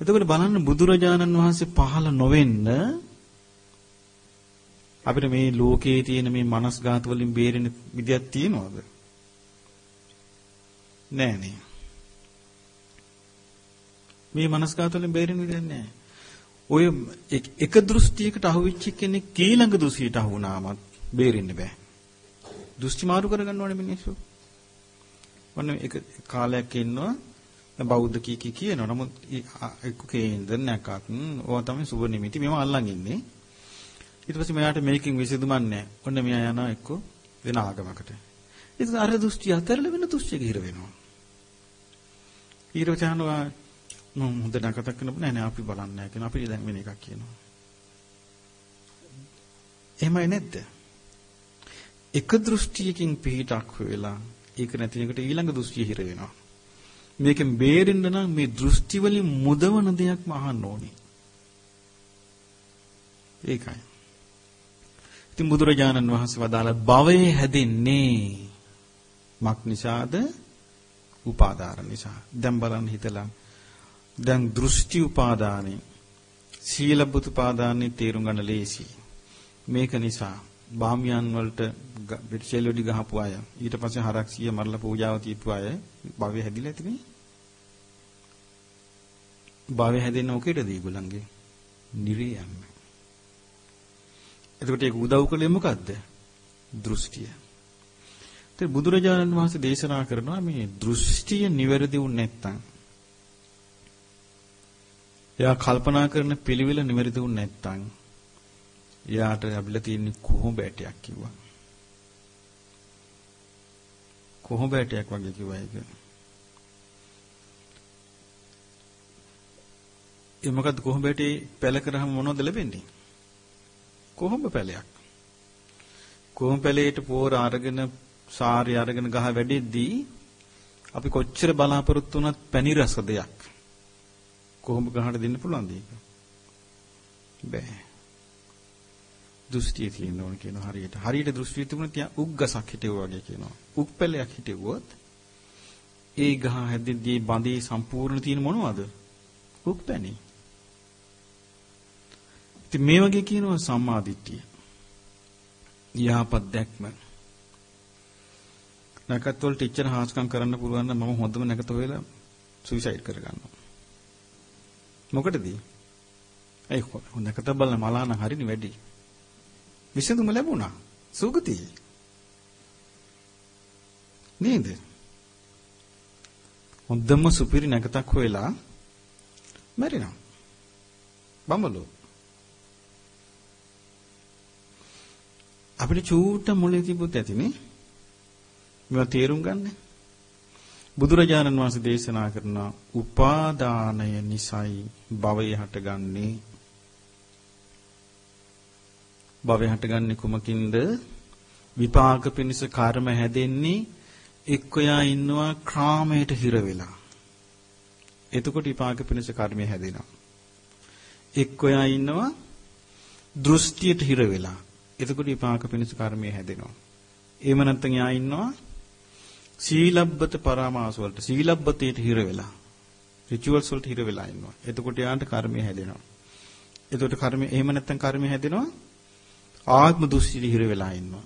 එතකොට බලන්න බුදුරජාණන් වහන්සේ පහළ නොවෙන්න අපිට මේ ලෝකයේ තියෙන මේ මනස්ගත වලින් බේරෙන විදියක් තියනවද? නෑ නේ. මේ මනස්ගත වලින් බේරෙන විදියක් නෑ. ඔය එක දෘෂ්ටියකට අහුවෙච්ච කෙනෙක් ඊළඟ දෘෂ්ටියට අහු වුණාමත් බේරෙන්න බෑ. දෘෂ්ටි මාරු කරගන්න ඕනේ මිනිස්සු. ඔන්න එක කාලයක් ඉන්නවා බෞද්ධ කී කී කියනවා. නමුත් එක්ක කේන්ද නැකත් ඕවා තමයි සුබ නිමිති. මේව අල්ලන් ඉන්නේ. ඊට පස්සේ මෙයාට මේකෙන් විසඳුමක් නැහැ. ඔන්න මෙයා යනවා එක්ක වෙන ආගමකට. ඉතින් අර දෘෂ්ටි අතරල වෙන දෘෂ්ටියක හිර වෙනවා. ඊට චානවා මම හොඳ නැකතක් කරන්න නෑ නෑ අපි බලන්නේ නෑ කියන අපි දැන් වෙන එකක් කියනවා. එහෙමයි නැද්ද? එක දෘෂ්ටියකින් පිටක් වෙලා ඒක නැතිනකට ඊළඟ දෘෂ්ටිය හිර වෙනවා. මේකෙන් බේරෙන්න නම් මේ දෘෂ්ටි වලින් මුදවන දෙයක්ම අහන්න ඕනේ. ඒකයි. ඉතින් බුදුරජාණන් වහන්සේ වදාළ භවයේ හැදෙන්නේ මක් නිසාද? උපාදාන නිසා. දැන් බලන්න හිතලා දැන් දෘෂ්ටි උපාදානේ සීලබ්බුත උපාදානේ තේරුම් ගන්න ලේසි. මේක නිසා බාමියන් වලට බෙට්ෂෙල්වලි ගහපු අය ඊට පස්සේ හරක් සිය මරලා පූජාව තියපු අය භවය හැදිලා ඇතිනේ. භවය හැදෙන්නේ ඔකේටද ඒගොල්ලන්ගේ? නිරියන්නේ. එතකොට ඒක උදව් කළේ මොකද්ද? දෘෂ්ටිය. ඒත් බුදුරජාණන් වහන්සේ දේශනා කරනවා මේ දෘෂ්ටිය නිවැරදි වුනේ නැත්නම් එයා කල්පනා කරන පිළිවිල නිවැරදි වුනේ නැත්නම් එයාට ලැබිලා තියෙන කොහොම බෑටයක් කිව්වා. කොහොම බෑටයක් වගේ කිව්වා ඒක. ඒ මොකද්ද කොහොම බෑටේ පැල කරාම මොනවද ලැබෙන්නේ? කොහොඹ පැලයක්. කොහොඹ පැලේට පෝර අරගෙන සාරි අරගෙන ගහ වැඩිද්දී අපි කොච්චර බලාපොරොත්තු වුණත් පැණි රස දෙයක් කොහොඹ ගහට දෙන්න පුළුවන්ද ඒක? බෑ. දෘෂ්ටිය තියෙන්න ඕන කියන හරියට. හරියට දෘෂ්ටිය තිබුණා තියා උග්ගසක් හිටෙවුවා වගේ කියනවා. උක්පැලයක් හිටෙවුවොත් ඒ ගහ හැදෙද්දී බඳේ සම්පූර්ණ තියෙන මොනවද? උක්පැණි. ඉතින් මේ වගේ කියනවා සම්මාදිට්ඨිය. යහපත් දැක්ම. නැකත් වලට ඉච්චර හාස්කම් කරන්න පුළුවන් නම් මම හොඳම නැකත වෙලා සුයිසයිඩ් කරගන්නවා. මොකටද? ඒ නැකත බලන මලාන හරිනේ වැඩි. විසඳුම ලැබුණා. සුගතියි. නේද? හොඳම සුපිරි නැකතක් හොයලා මැරෙනවා. බඹලෝ අපිට චූට මොලේ තිබුත් ඇතිනේ. මේවා තේරුම් ගන්න. බුදුරජාණන් වහන්සේ දේශනා කරන උපාදානය නිසයි භවය හටගන්නේ. භවය හටගන්නේ කුමකින්ද? විපාක පිණිස කර්ම හැදෙන්නේ එක්කයා ඉන්නවා ක්‍රාමයට හිර වෙලා. එතකොට විපාක පිණිස කර්මය හැදෙනවා. එක්කයා ඉන්නවා දෘෂ්ටියට හිර වෙලා. එතකොට විපාක පිණිස කර්මය හැදෙනවා. එහෙම නැත්නම් යා ඉන්නවා සීලබ්බත පරාමාස වලට සීලබ්බතේට හිර වෙලා. රිචුවල්ස් වලට හිර වෙලා ඉන්නවා. එතකොට යාන්ට කර්මය හැදෙනවා. එතකොට කර්මය එහෙම නැත්නම් කර්මය හැදෙනවා ආත්ම දෘෂ්ටි හිර වෙලා ඉන්නවා.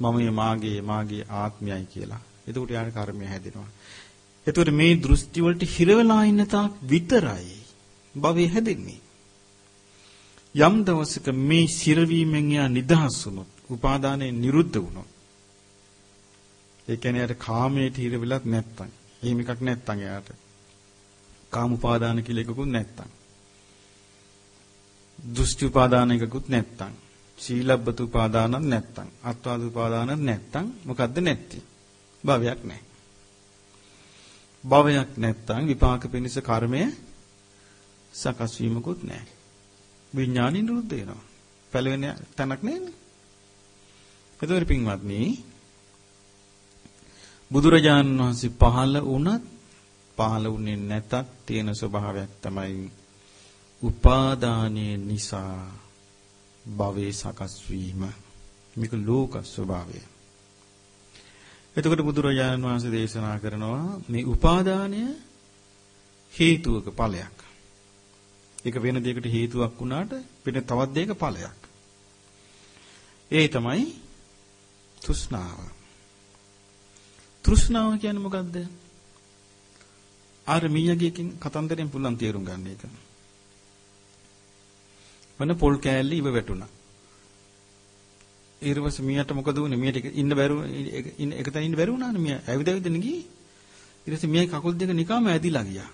මම මාගේ මාගේ ආත්මයයි කියලා. එතකොට යාට කර්මය හැදෙනවා. එතකොට මේ දෘෂ්ටි වලට හිර වෙලා ඉන්න තාක් විතරයි භවය හැදෙන්නේ. යම් දවසක මේ සිරවීමෙන් යා නිදහස් වුණොත්, උපාදානයේ නිරුද්ධ වුණොත්. ඒ කියන්නේ යාට කාමයට හිර වෙලත් නැත්තම්, එහෙම එකක් නැත්තම් යාට. කාම උපාදාන කියලා එකකුත් නැත්තම්. දෘෂ්ටි උපාදාන එකකුත් නැත්තම්. සීලබ්බත උපාදානක් නැත්තම්. අත්වාද උපාදානක් නැත්තම් මොකද්ද නැත්තේ? භවයක් නැහැ. භවයක් නැත්තම් විපාක පිණිස කර්මය සකස් වීමකුත් නැහැ. විඥානින් නිරුද්ධ වෙනවා. පළවෙන තැනක් නෑනේ. එතකොට පින්වත්නි බුදුරජාණන් වහන්සේ පහළ වුණත් පහළ වුණේ නැතත් තියෙන ස්වභාවයක් තමයි උපාදානයේ නිසා භවයේ සකස් වීම. මේක ලෝක ස්වභාවය. එතකොට බුදුරජාණන් වහන්සේ දේශනා කරනවා මේ උපාදානය හේතුවක ඵලයක්. ඒක වෙන දෙයකට හේතුවක් වුණාට වෙන තවත් දෙයක ඵලයක්. ඒ තමයි තෘෂ්ණාව. තෘෂ්ණාව කියන්නේ මොකද්ද? අර මීයගේකින් කතන්දරෙන් පුළුවන් තේරුම් ගන්න එක. මන පොල් කෑල්ල ඉව වැටුණා. ඊට පස්සේ මියට මොකද වුනේ? මියට ඉන්න බැරුව ඉන්න එක තැන ඉන්න බැරි වුණානේ මිය. ඇවිද ඇවිදගෙන ගියේ. ඊට පස්සේ මියයි කකුල් දෙක නිකම්ම ඇදිලා ගියා.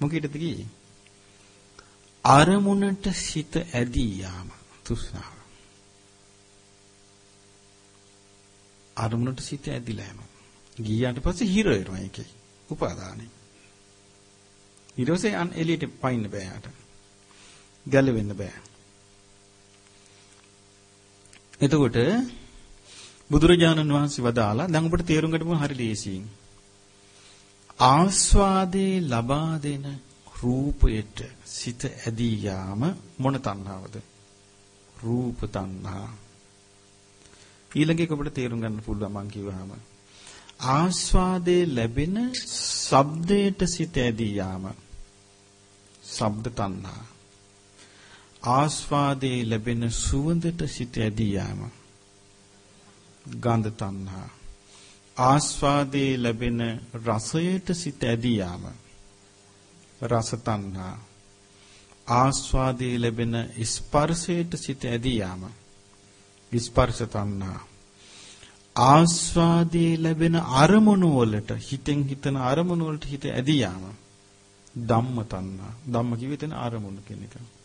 මොකීටද ගියේ? අරමුණට සිත ඇදී යාම තෘෂ්ණාව. අරමුණට සිත ඇදිලා යනවා. ගියාට පස්සේ හිර වෙනවා ඒකේ. උපාදානෙ. ඊට පස්සේ අන් එළියට පයින්න බෑ යාට. ගැලවෙන්න බෑ. එතකොට බුදුරජාණන් වහන්සේ වදාලා දැන් ඔබට තේරුම් ගන්න හරි ලේසියි. ආස්වාදේ ලබා දෙන රූපයට සිත ඇදී යාම මොන තණ්හාවද? රූප තණ්හා. ඊළඟ එක ඔබට තේරුම් ගන්න පුළුවන් මං කිව්වහම ආස්වාදේ ලැබෙන ශබ්දයට සිත ඇදී යාම ශබ්ද තණ්හා ආස්වාදේ ලැබෙන සුවඳට සිත ඇදී යාම. ගන්ධ තණ්හා. ආස්වාදේ ලැබෙන රසයට සිත ඇදී යාම. රස තණ්හා. ආස්වාදේ ලැබෙන ස්පර්ශයට සිත ඇදී යාම. ස්පර්ශ තණ්හා. ආස්වාදේ ලැබෙන අරමුණු වලට හිතෙන් හිතන අරමුණු වලට හිත ඇදී යාම. ධම්ම තණ්හා. ධම්ම කිව්වෙ තන අරමුණු කියන එක.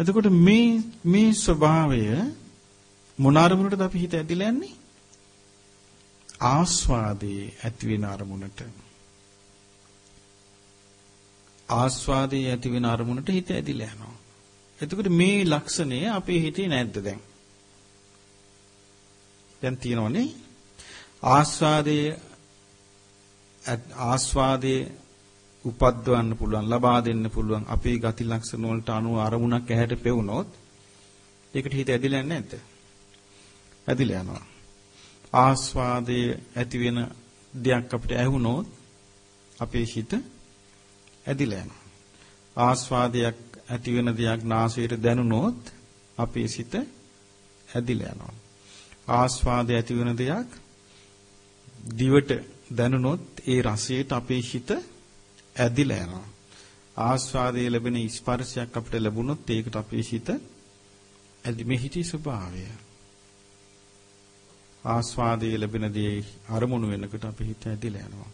එතකොට මේ මේ ස්වභාවය මොන අරමුණටද අපි හිත ඇදිලා යන්නේ? ආස්වාදයේ ඇති වෙන අරමුණට. ආස්වාදයේ ඇති වෙන අරමුණට හිත ඇදිලා යනවා. එතකොට මේ ලක්ෂණය අපේ හිතේ නැද්ද දැන්? දැන් තියෙනවනේ. ආස්වාදයේ ආස්වාදයේ උපද්දවන්න පුළුවන් ලබා දෙන්න පුළුවන් අපේ ගති ලක්ෂණ වලට අනුව අරමුණක් ඇහැට පෙවුනොත් ඒකට හිත ඇදිලා නැද්ද? ඇදිලා යනවා. ආස්වාදයේ ඇති වෙන දෙයක් අපිට ඇහුනොත් අපේ හිත ඇදිලා යනවා. ආස්වාදයක් ඇති වෙන දෙයක් නාසයට දැනුනොත් අපේ සිත ඇදිලා යනවා. ආස්වාදය ඇති වෙන දෙයක් දිවට දැනුනොත් ඒ රසයට අපේ හිත ඇදිලා යනවා. ආස්වාදයේ ලැබෙන ස්පර්ශයක් අපිට ලැබුණොත් ඒකට අපේ හිත ඇදි මේ හිතේ ස්වභාවය. ආස්වාදයේ ලැබෙන දේ අරමුණු වෙනකොට අපේ හිත ඇදිලා යනවා.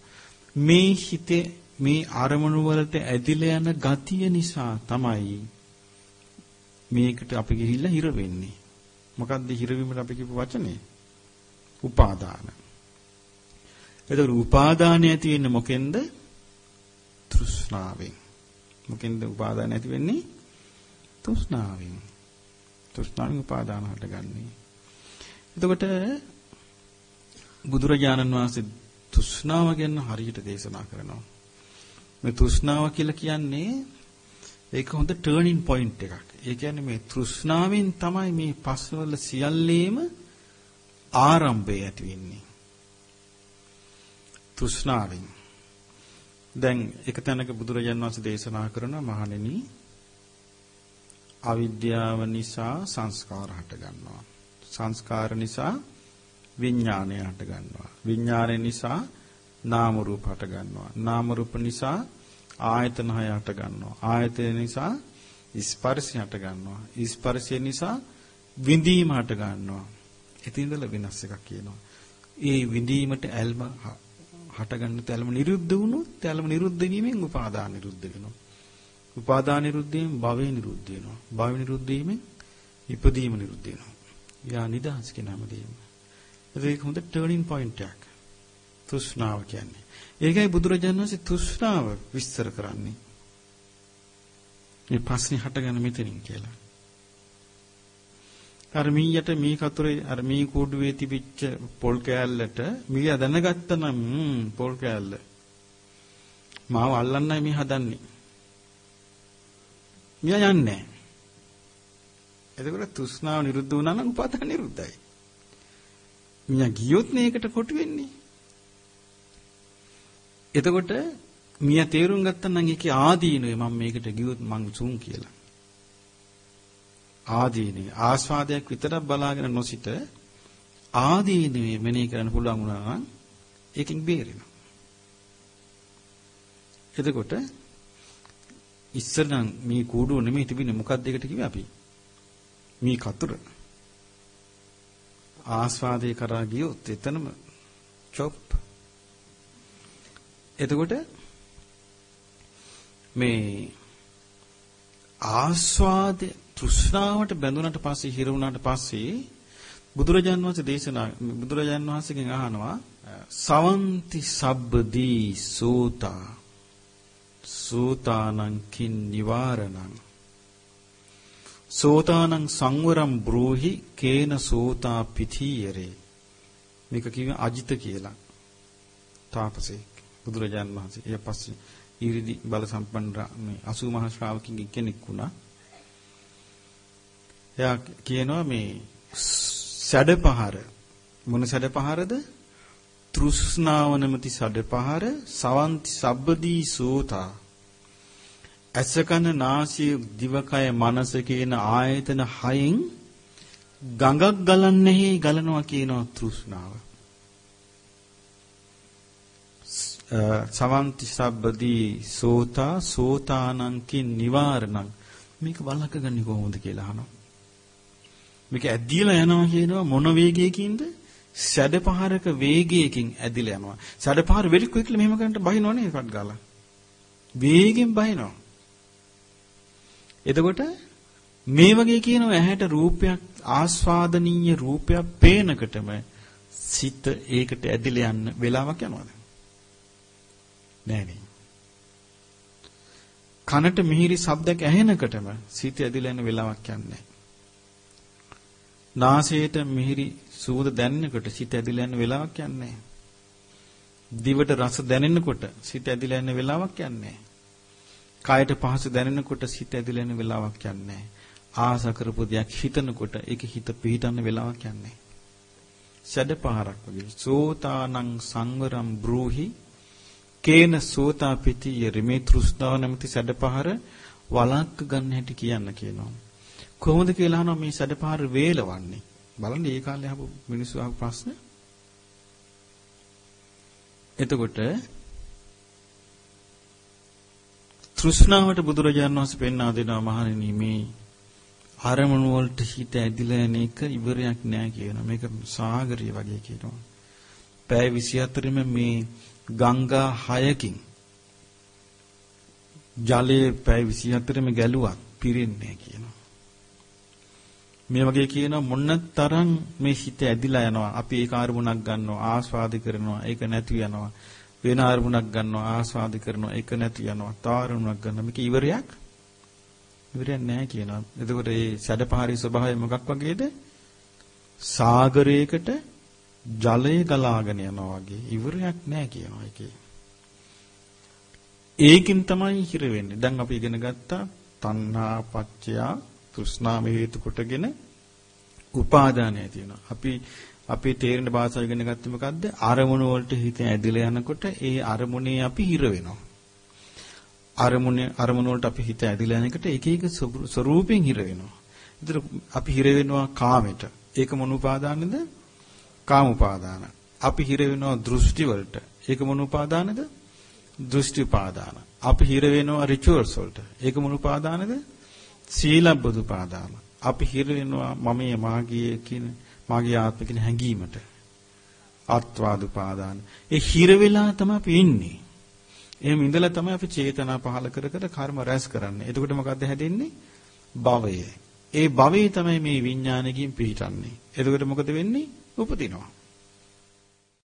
මේ හිතේ මේ අරමුණු වලට ඇදිලා යන ගතිය නිසා තමයි මේකට අපි ගිහිල්ලා හිර වෙන්නේ. මොකද්ද හිර වීමට අපි කියපු වචනේ? උපාදාන. එතකොට උපාදානය ඇති වෙන්නේ මොකෙන්ද? තෘෂ්ණාවෙන්. මොකෙන්ද උපාදාන ඇති වෙන්නේ? තෘෂ්ණාවෙන්. තෘෂ්ණාවෙන් උපාදාන හටගන්නේ. එතකොට බුදුරජාණන් වහන්සේ තෘෂ්ණාව ගැන හරියට දේශනා කරනවා. මේ තෘෂ්ණාව කියලා කියන්නේ ඒක හොඳ ටර්නින් පොයින්ට් එකක්. ඒ කියන්නේ මේ තෘෂ්ණාවෙන් තමයි මේ පස්වල සියල්ලේම ආරම්භය ඇති වෙන්නේ. තෘෂ්ණාවෙන් දැන් එක තැනක බුදුරජාණන් වහන්සේ දේශනා කරන මහණෙනි අවිද්‍යාව නිසා සංස්කාර හට ගන්නවා. සංස්කාර නිසා විඥානය හට ගන්නවා. විඥානය නිසා නාම රූප හට ගන්නවා. නාම රූප නිසා ආයතන හය හට ගන්නවා. ආයතන නිසා ස්පර්ශය හට ගන්නවා. ස්පර්ශය නිසා විඳීම හට ගන්නවා. එතින්දල වෙනස් එකක් කියනවා. ඒ විඳීමට ඇල්ම හටගන්න තැල්ම නිරුද්ධ වුණොත් තැල්ම නිරුද්ධ වීමෙන් උපාදාන නිරුද්ධ වෙනවා. උපාදාන නිරුද්ධ වීමෙන් භවය නිරුද්ධ වෙනවා. භවය නිරුද්ධ වීමෙන් ඉපදීම නිරුද්ධ වෙනවා. යා නිදහස් කියන හැමදේම. ඒක හොඳ ටර්නින් පොයින්ට් එකක්. තෘෂ්ණාව කියන්නේ. ඒකයි බුදුරජාණන් වහන්සේ තෘෂ්ණාව විස්තර කරන්නේ. මේ ප්‍රශ්නේ හටගන්න මෙතනින් කියලා. අර මීයට මී කතුරේ අර මී කූඩුවේ තිබිච්ච පොල් කෑල්ලට මීයා දැනගත්තා නම් පොල් කෑල්ල මාව අල්ලන්නයි මේ හදන්නේ. මීයා යන්නේ එතකොට තෘෂ්ණාව නිරුද්ධ වුණා නම් උපාදාන නිරුද්ධයි. මීයා ගියොත් මේකට කොටු වෙන්නේ. එතකොට මීයා තේරුම් ගත්තා නම් ඒකේ ආදීනුවේ මම මේකට ගියොත් මං සුන් කියලා. ආදීනේ ආස්වාදයක් විතරක් බලාගෙන නොසිට ආදීනේ මෙනෙහි කරන්න පුළුවන් වුණා නම් ඒකෙන් බේරෙනවා. එතකොට ඉස්සර නම් මේ කූඩුව නෙමෙයි තිබුණේ මොකක්ද ඒකට කිව්වේ අපි? මේ කතුර. ආස්වාදේ කරා ගියොත් එතනම චොප්. එතකොට මේ ආස්වාදේ තෘෂ්ණාවට බැඳුනට පස්සේ හිර වුණාට පස්සේ බුදුරජාන් වහන්සේ දේශනා බුදුරජාන් වහන්සේගෙන් අහනවා සවන්ති සබ්බදී සෝතා. සෝතානං කින් නිවාරණං. සෝතානං සංවරම් බ්‍රෝහි කේන සෝතා පිථීයරේ මේක කිව්වේ අජිත කියලා. තාපසේ බුදුරජාන් වහන්සේ. ඊට පස්සේ ඊරිදි බල සම්පන්න මේ 80 මහා ශ්‍රාවකින්ගෙන් කෙනෙක් වුණා. එයා කියනවා මේ සැඩපහර මොන සැඩපහරද? තෘෂ්ණාව නැමැති සැඩපහර සවන්ති සබ්බදී සෝතා ඇසකන නාසය දිවකය මනස කියන ආයතන හයෙන් ගඟක් ගලන්නේ ගලනවා කියනවා තෘෂ්ණාව. සවන්ති සබ්බදී සෝතා සෝතානංකින් නිවාරණං මේක වළක්වගන්නේ කොහොමද කියලා අහනවා. මේක ඇදිලා යනවා කියනවා මොන වේගයකින්ද? සැඩපහරක වේගයකින් ඇදිලා යනවා. සැඩපහර වෙලි ක්වික්ලි මෙහෙම කරන්න බහිනවනේ එකක් ගාලා. වේගෙන් බහිනවා. එතකොට මේ වගේ කියනවා ඇහැට රූපයක් ආස්වාදනීය රූපයක් පේනකටම සිත ඒකට ඇදිලා යන්න වෙලාවක් යනවද? නෑ නේ. කනට මිහිරි ශබ්දයක් ඇහෙනකටම සිත ඇදිලා යන වෙලාවක් යන්නේ නාසයට මිහිරි සූද දැනෙනකොට සිත ඇදිලා යන වෙලාවක් යන්නේ දිවට රස දැනෙනකොට සිත ඇදිලා යන වෙලාවක් යන්නේ කායට පහස දැනෙනකොට සිත ඇදිලා යන වෙලාවක් යන්නේ ආස කරපු දෙයක් හිතනකොට ඒක හිත පිහිටන්න වෙලාවක් යන්නේ සැඩ පහරක් වගේ. සෝතානං සංවරම් බ්‍රූහි. කේන සෝතා පිටි යරිමේ තෘෂ්ණාව නැමැති සැඩ පහර වලක්ක ගන්න හැටි කියන්න කියනවා. කොහොමද කියලා අහනවා මේ සැඩපහර වේලවන්නේ. බලන්න ඒ කාලේ අහපු මිනිස්සු අහපු ප්‍රශ්න. එතකොට තෘෂ්ණාවට බුදුරජාණන් වහන්සේ පෙන්වා දෙනවා මහණෙනි මේ අරමුණු වලට හිත ඇදිලා යන එක ඉවරයක් නෑ කියනවා. මේක සාගරිය වගේ කියනවා. පැය 24ෙම මේ ගංගා 6කින් ජලයේ පැය 24ෙම ගැලුවත් පිරෙන්නේ කියනවා. මේ වගේ කියන මොන තරම් මේ හිත ඇදිලා යනවා. අපි ඒක අරමුණක් ගන්නවා, ආස්වාද කරනවා, ඒක නැති යනවා. වෙන අරමුණක් ගන්නවා, ආස්වාද කරනවා, ඒක නැති යනවා. තාරුණක් ගන්නවා. මේක ඉවරයක්? ඉවරයක් නැහැ කියනවා. එතකොට මේ සැඩපහරි ස්වභාවය මොකක් වගේද? සාගරයකට ජලය ගලාගෙන යනවා වගේ ඉවරයක් නැහැ කියනවා ඒකේ. ඒකින් තමයි හිර වෙන්නේ. දැන් අපි ඉගෙන ගත්තා තණ්හා පච්චයා තෘෂ්ණාව හේතු කොටගෙන උපාදානය තියෙනවා. අපි අපි තේරෙන භාෂාව ඉගෙන ගත්තේ මොකද්ද? අරමුණු වලට හිත ඇදිලා යනකොට ඒ අරමුණේ අපි හිර වෙනවා. අරමුණ අරමුණ වලට අපි හිත ඇදිලා යන එකට එක එක ස්වරූපෙන් හිර වෙනවා. ඒතර අපි හිර වෙනවා කාමෙට. ඒක මොන උපාදානද? කාම උපාදාන. අපි හිර වෙනවා දෘෂ්ටි වලට. ඒක මොන උපාදානද? දෘෂ්ටි උපාදාන. අපි හිර වෙනවා රිචුවල්ස් වලට. ඒක මොන උපාදානද? සීලබ්බුදු උපාදාන. අපි හිර වෙනවා මමයේ මාගේ කියන මාගේ ආත්ම කියන හැඟීමට. ආත්වාද උපාදාන. ඒ හිර වෙලා තමයි අපි ඉන්නේ. එහෙම ඉඳලා තමයි අපි චේතනා පහල කර කර කර්ම රැස් කරන්නේ. එතකොට මොකද්ද හැදෙන්නේ? භවය. ඒ භවයේ තමයි මේ විඥානකින් පිහිටන්නේ. එතකොට මොකද වෙන්නේ? උපදිනවා.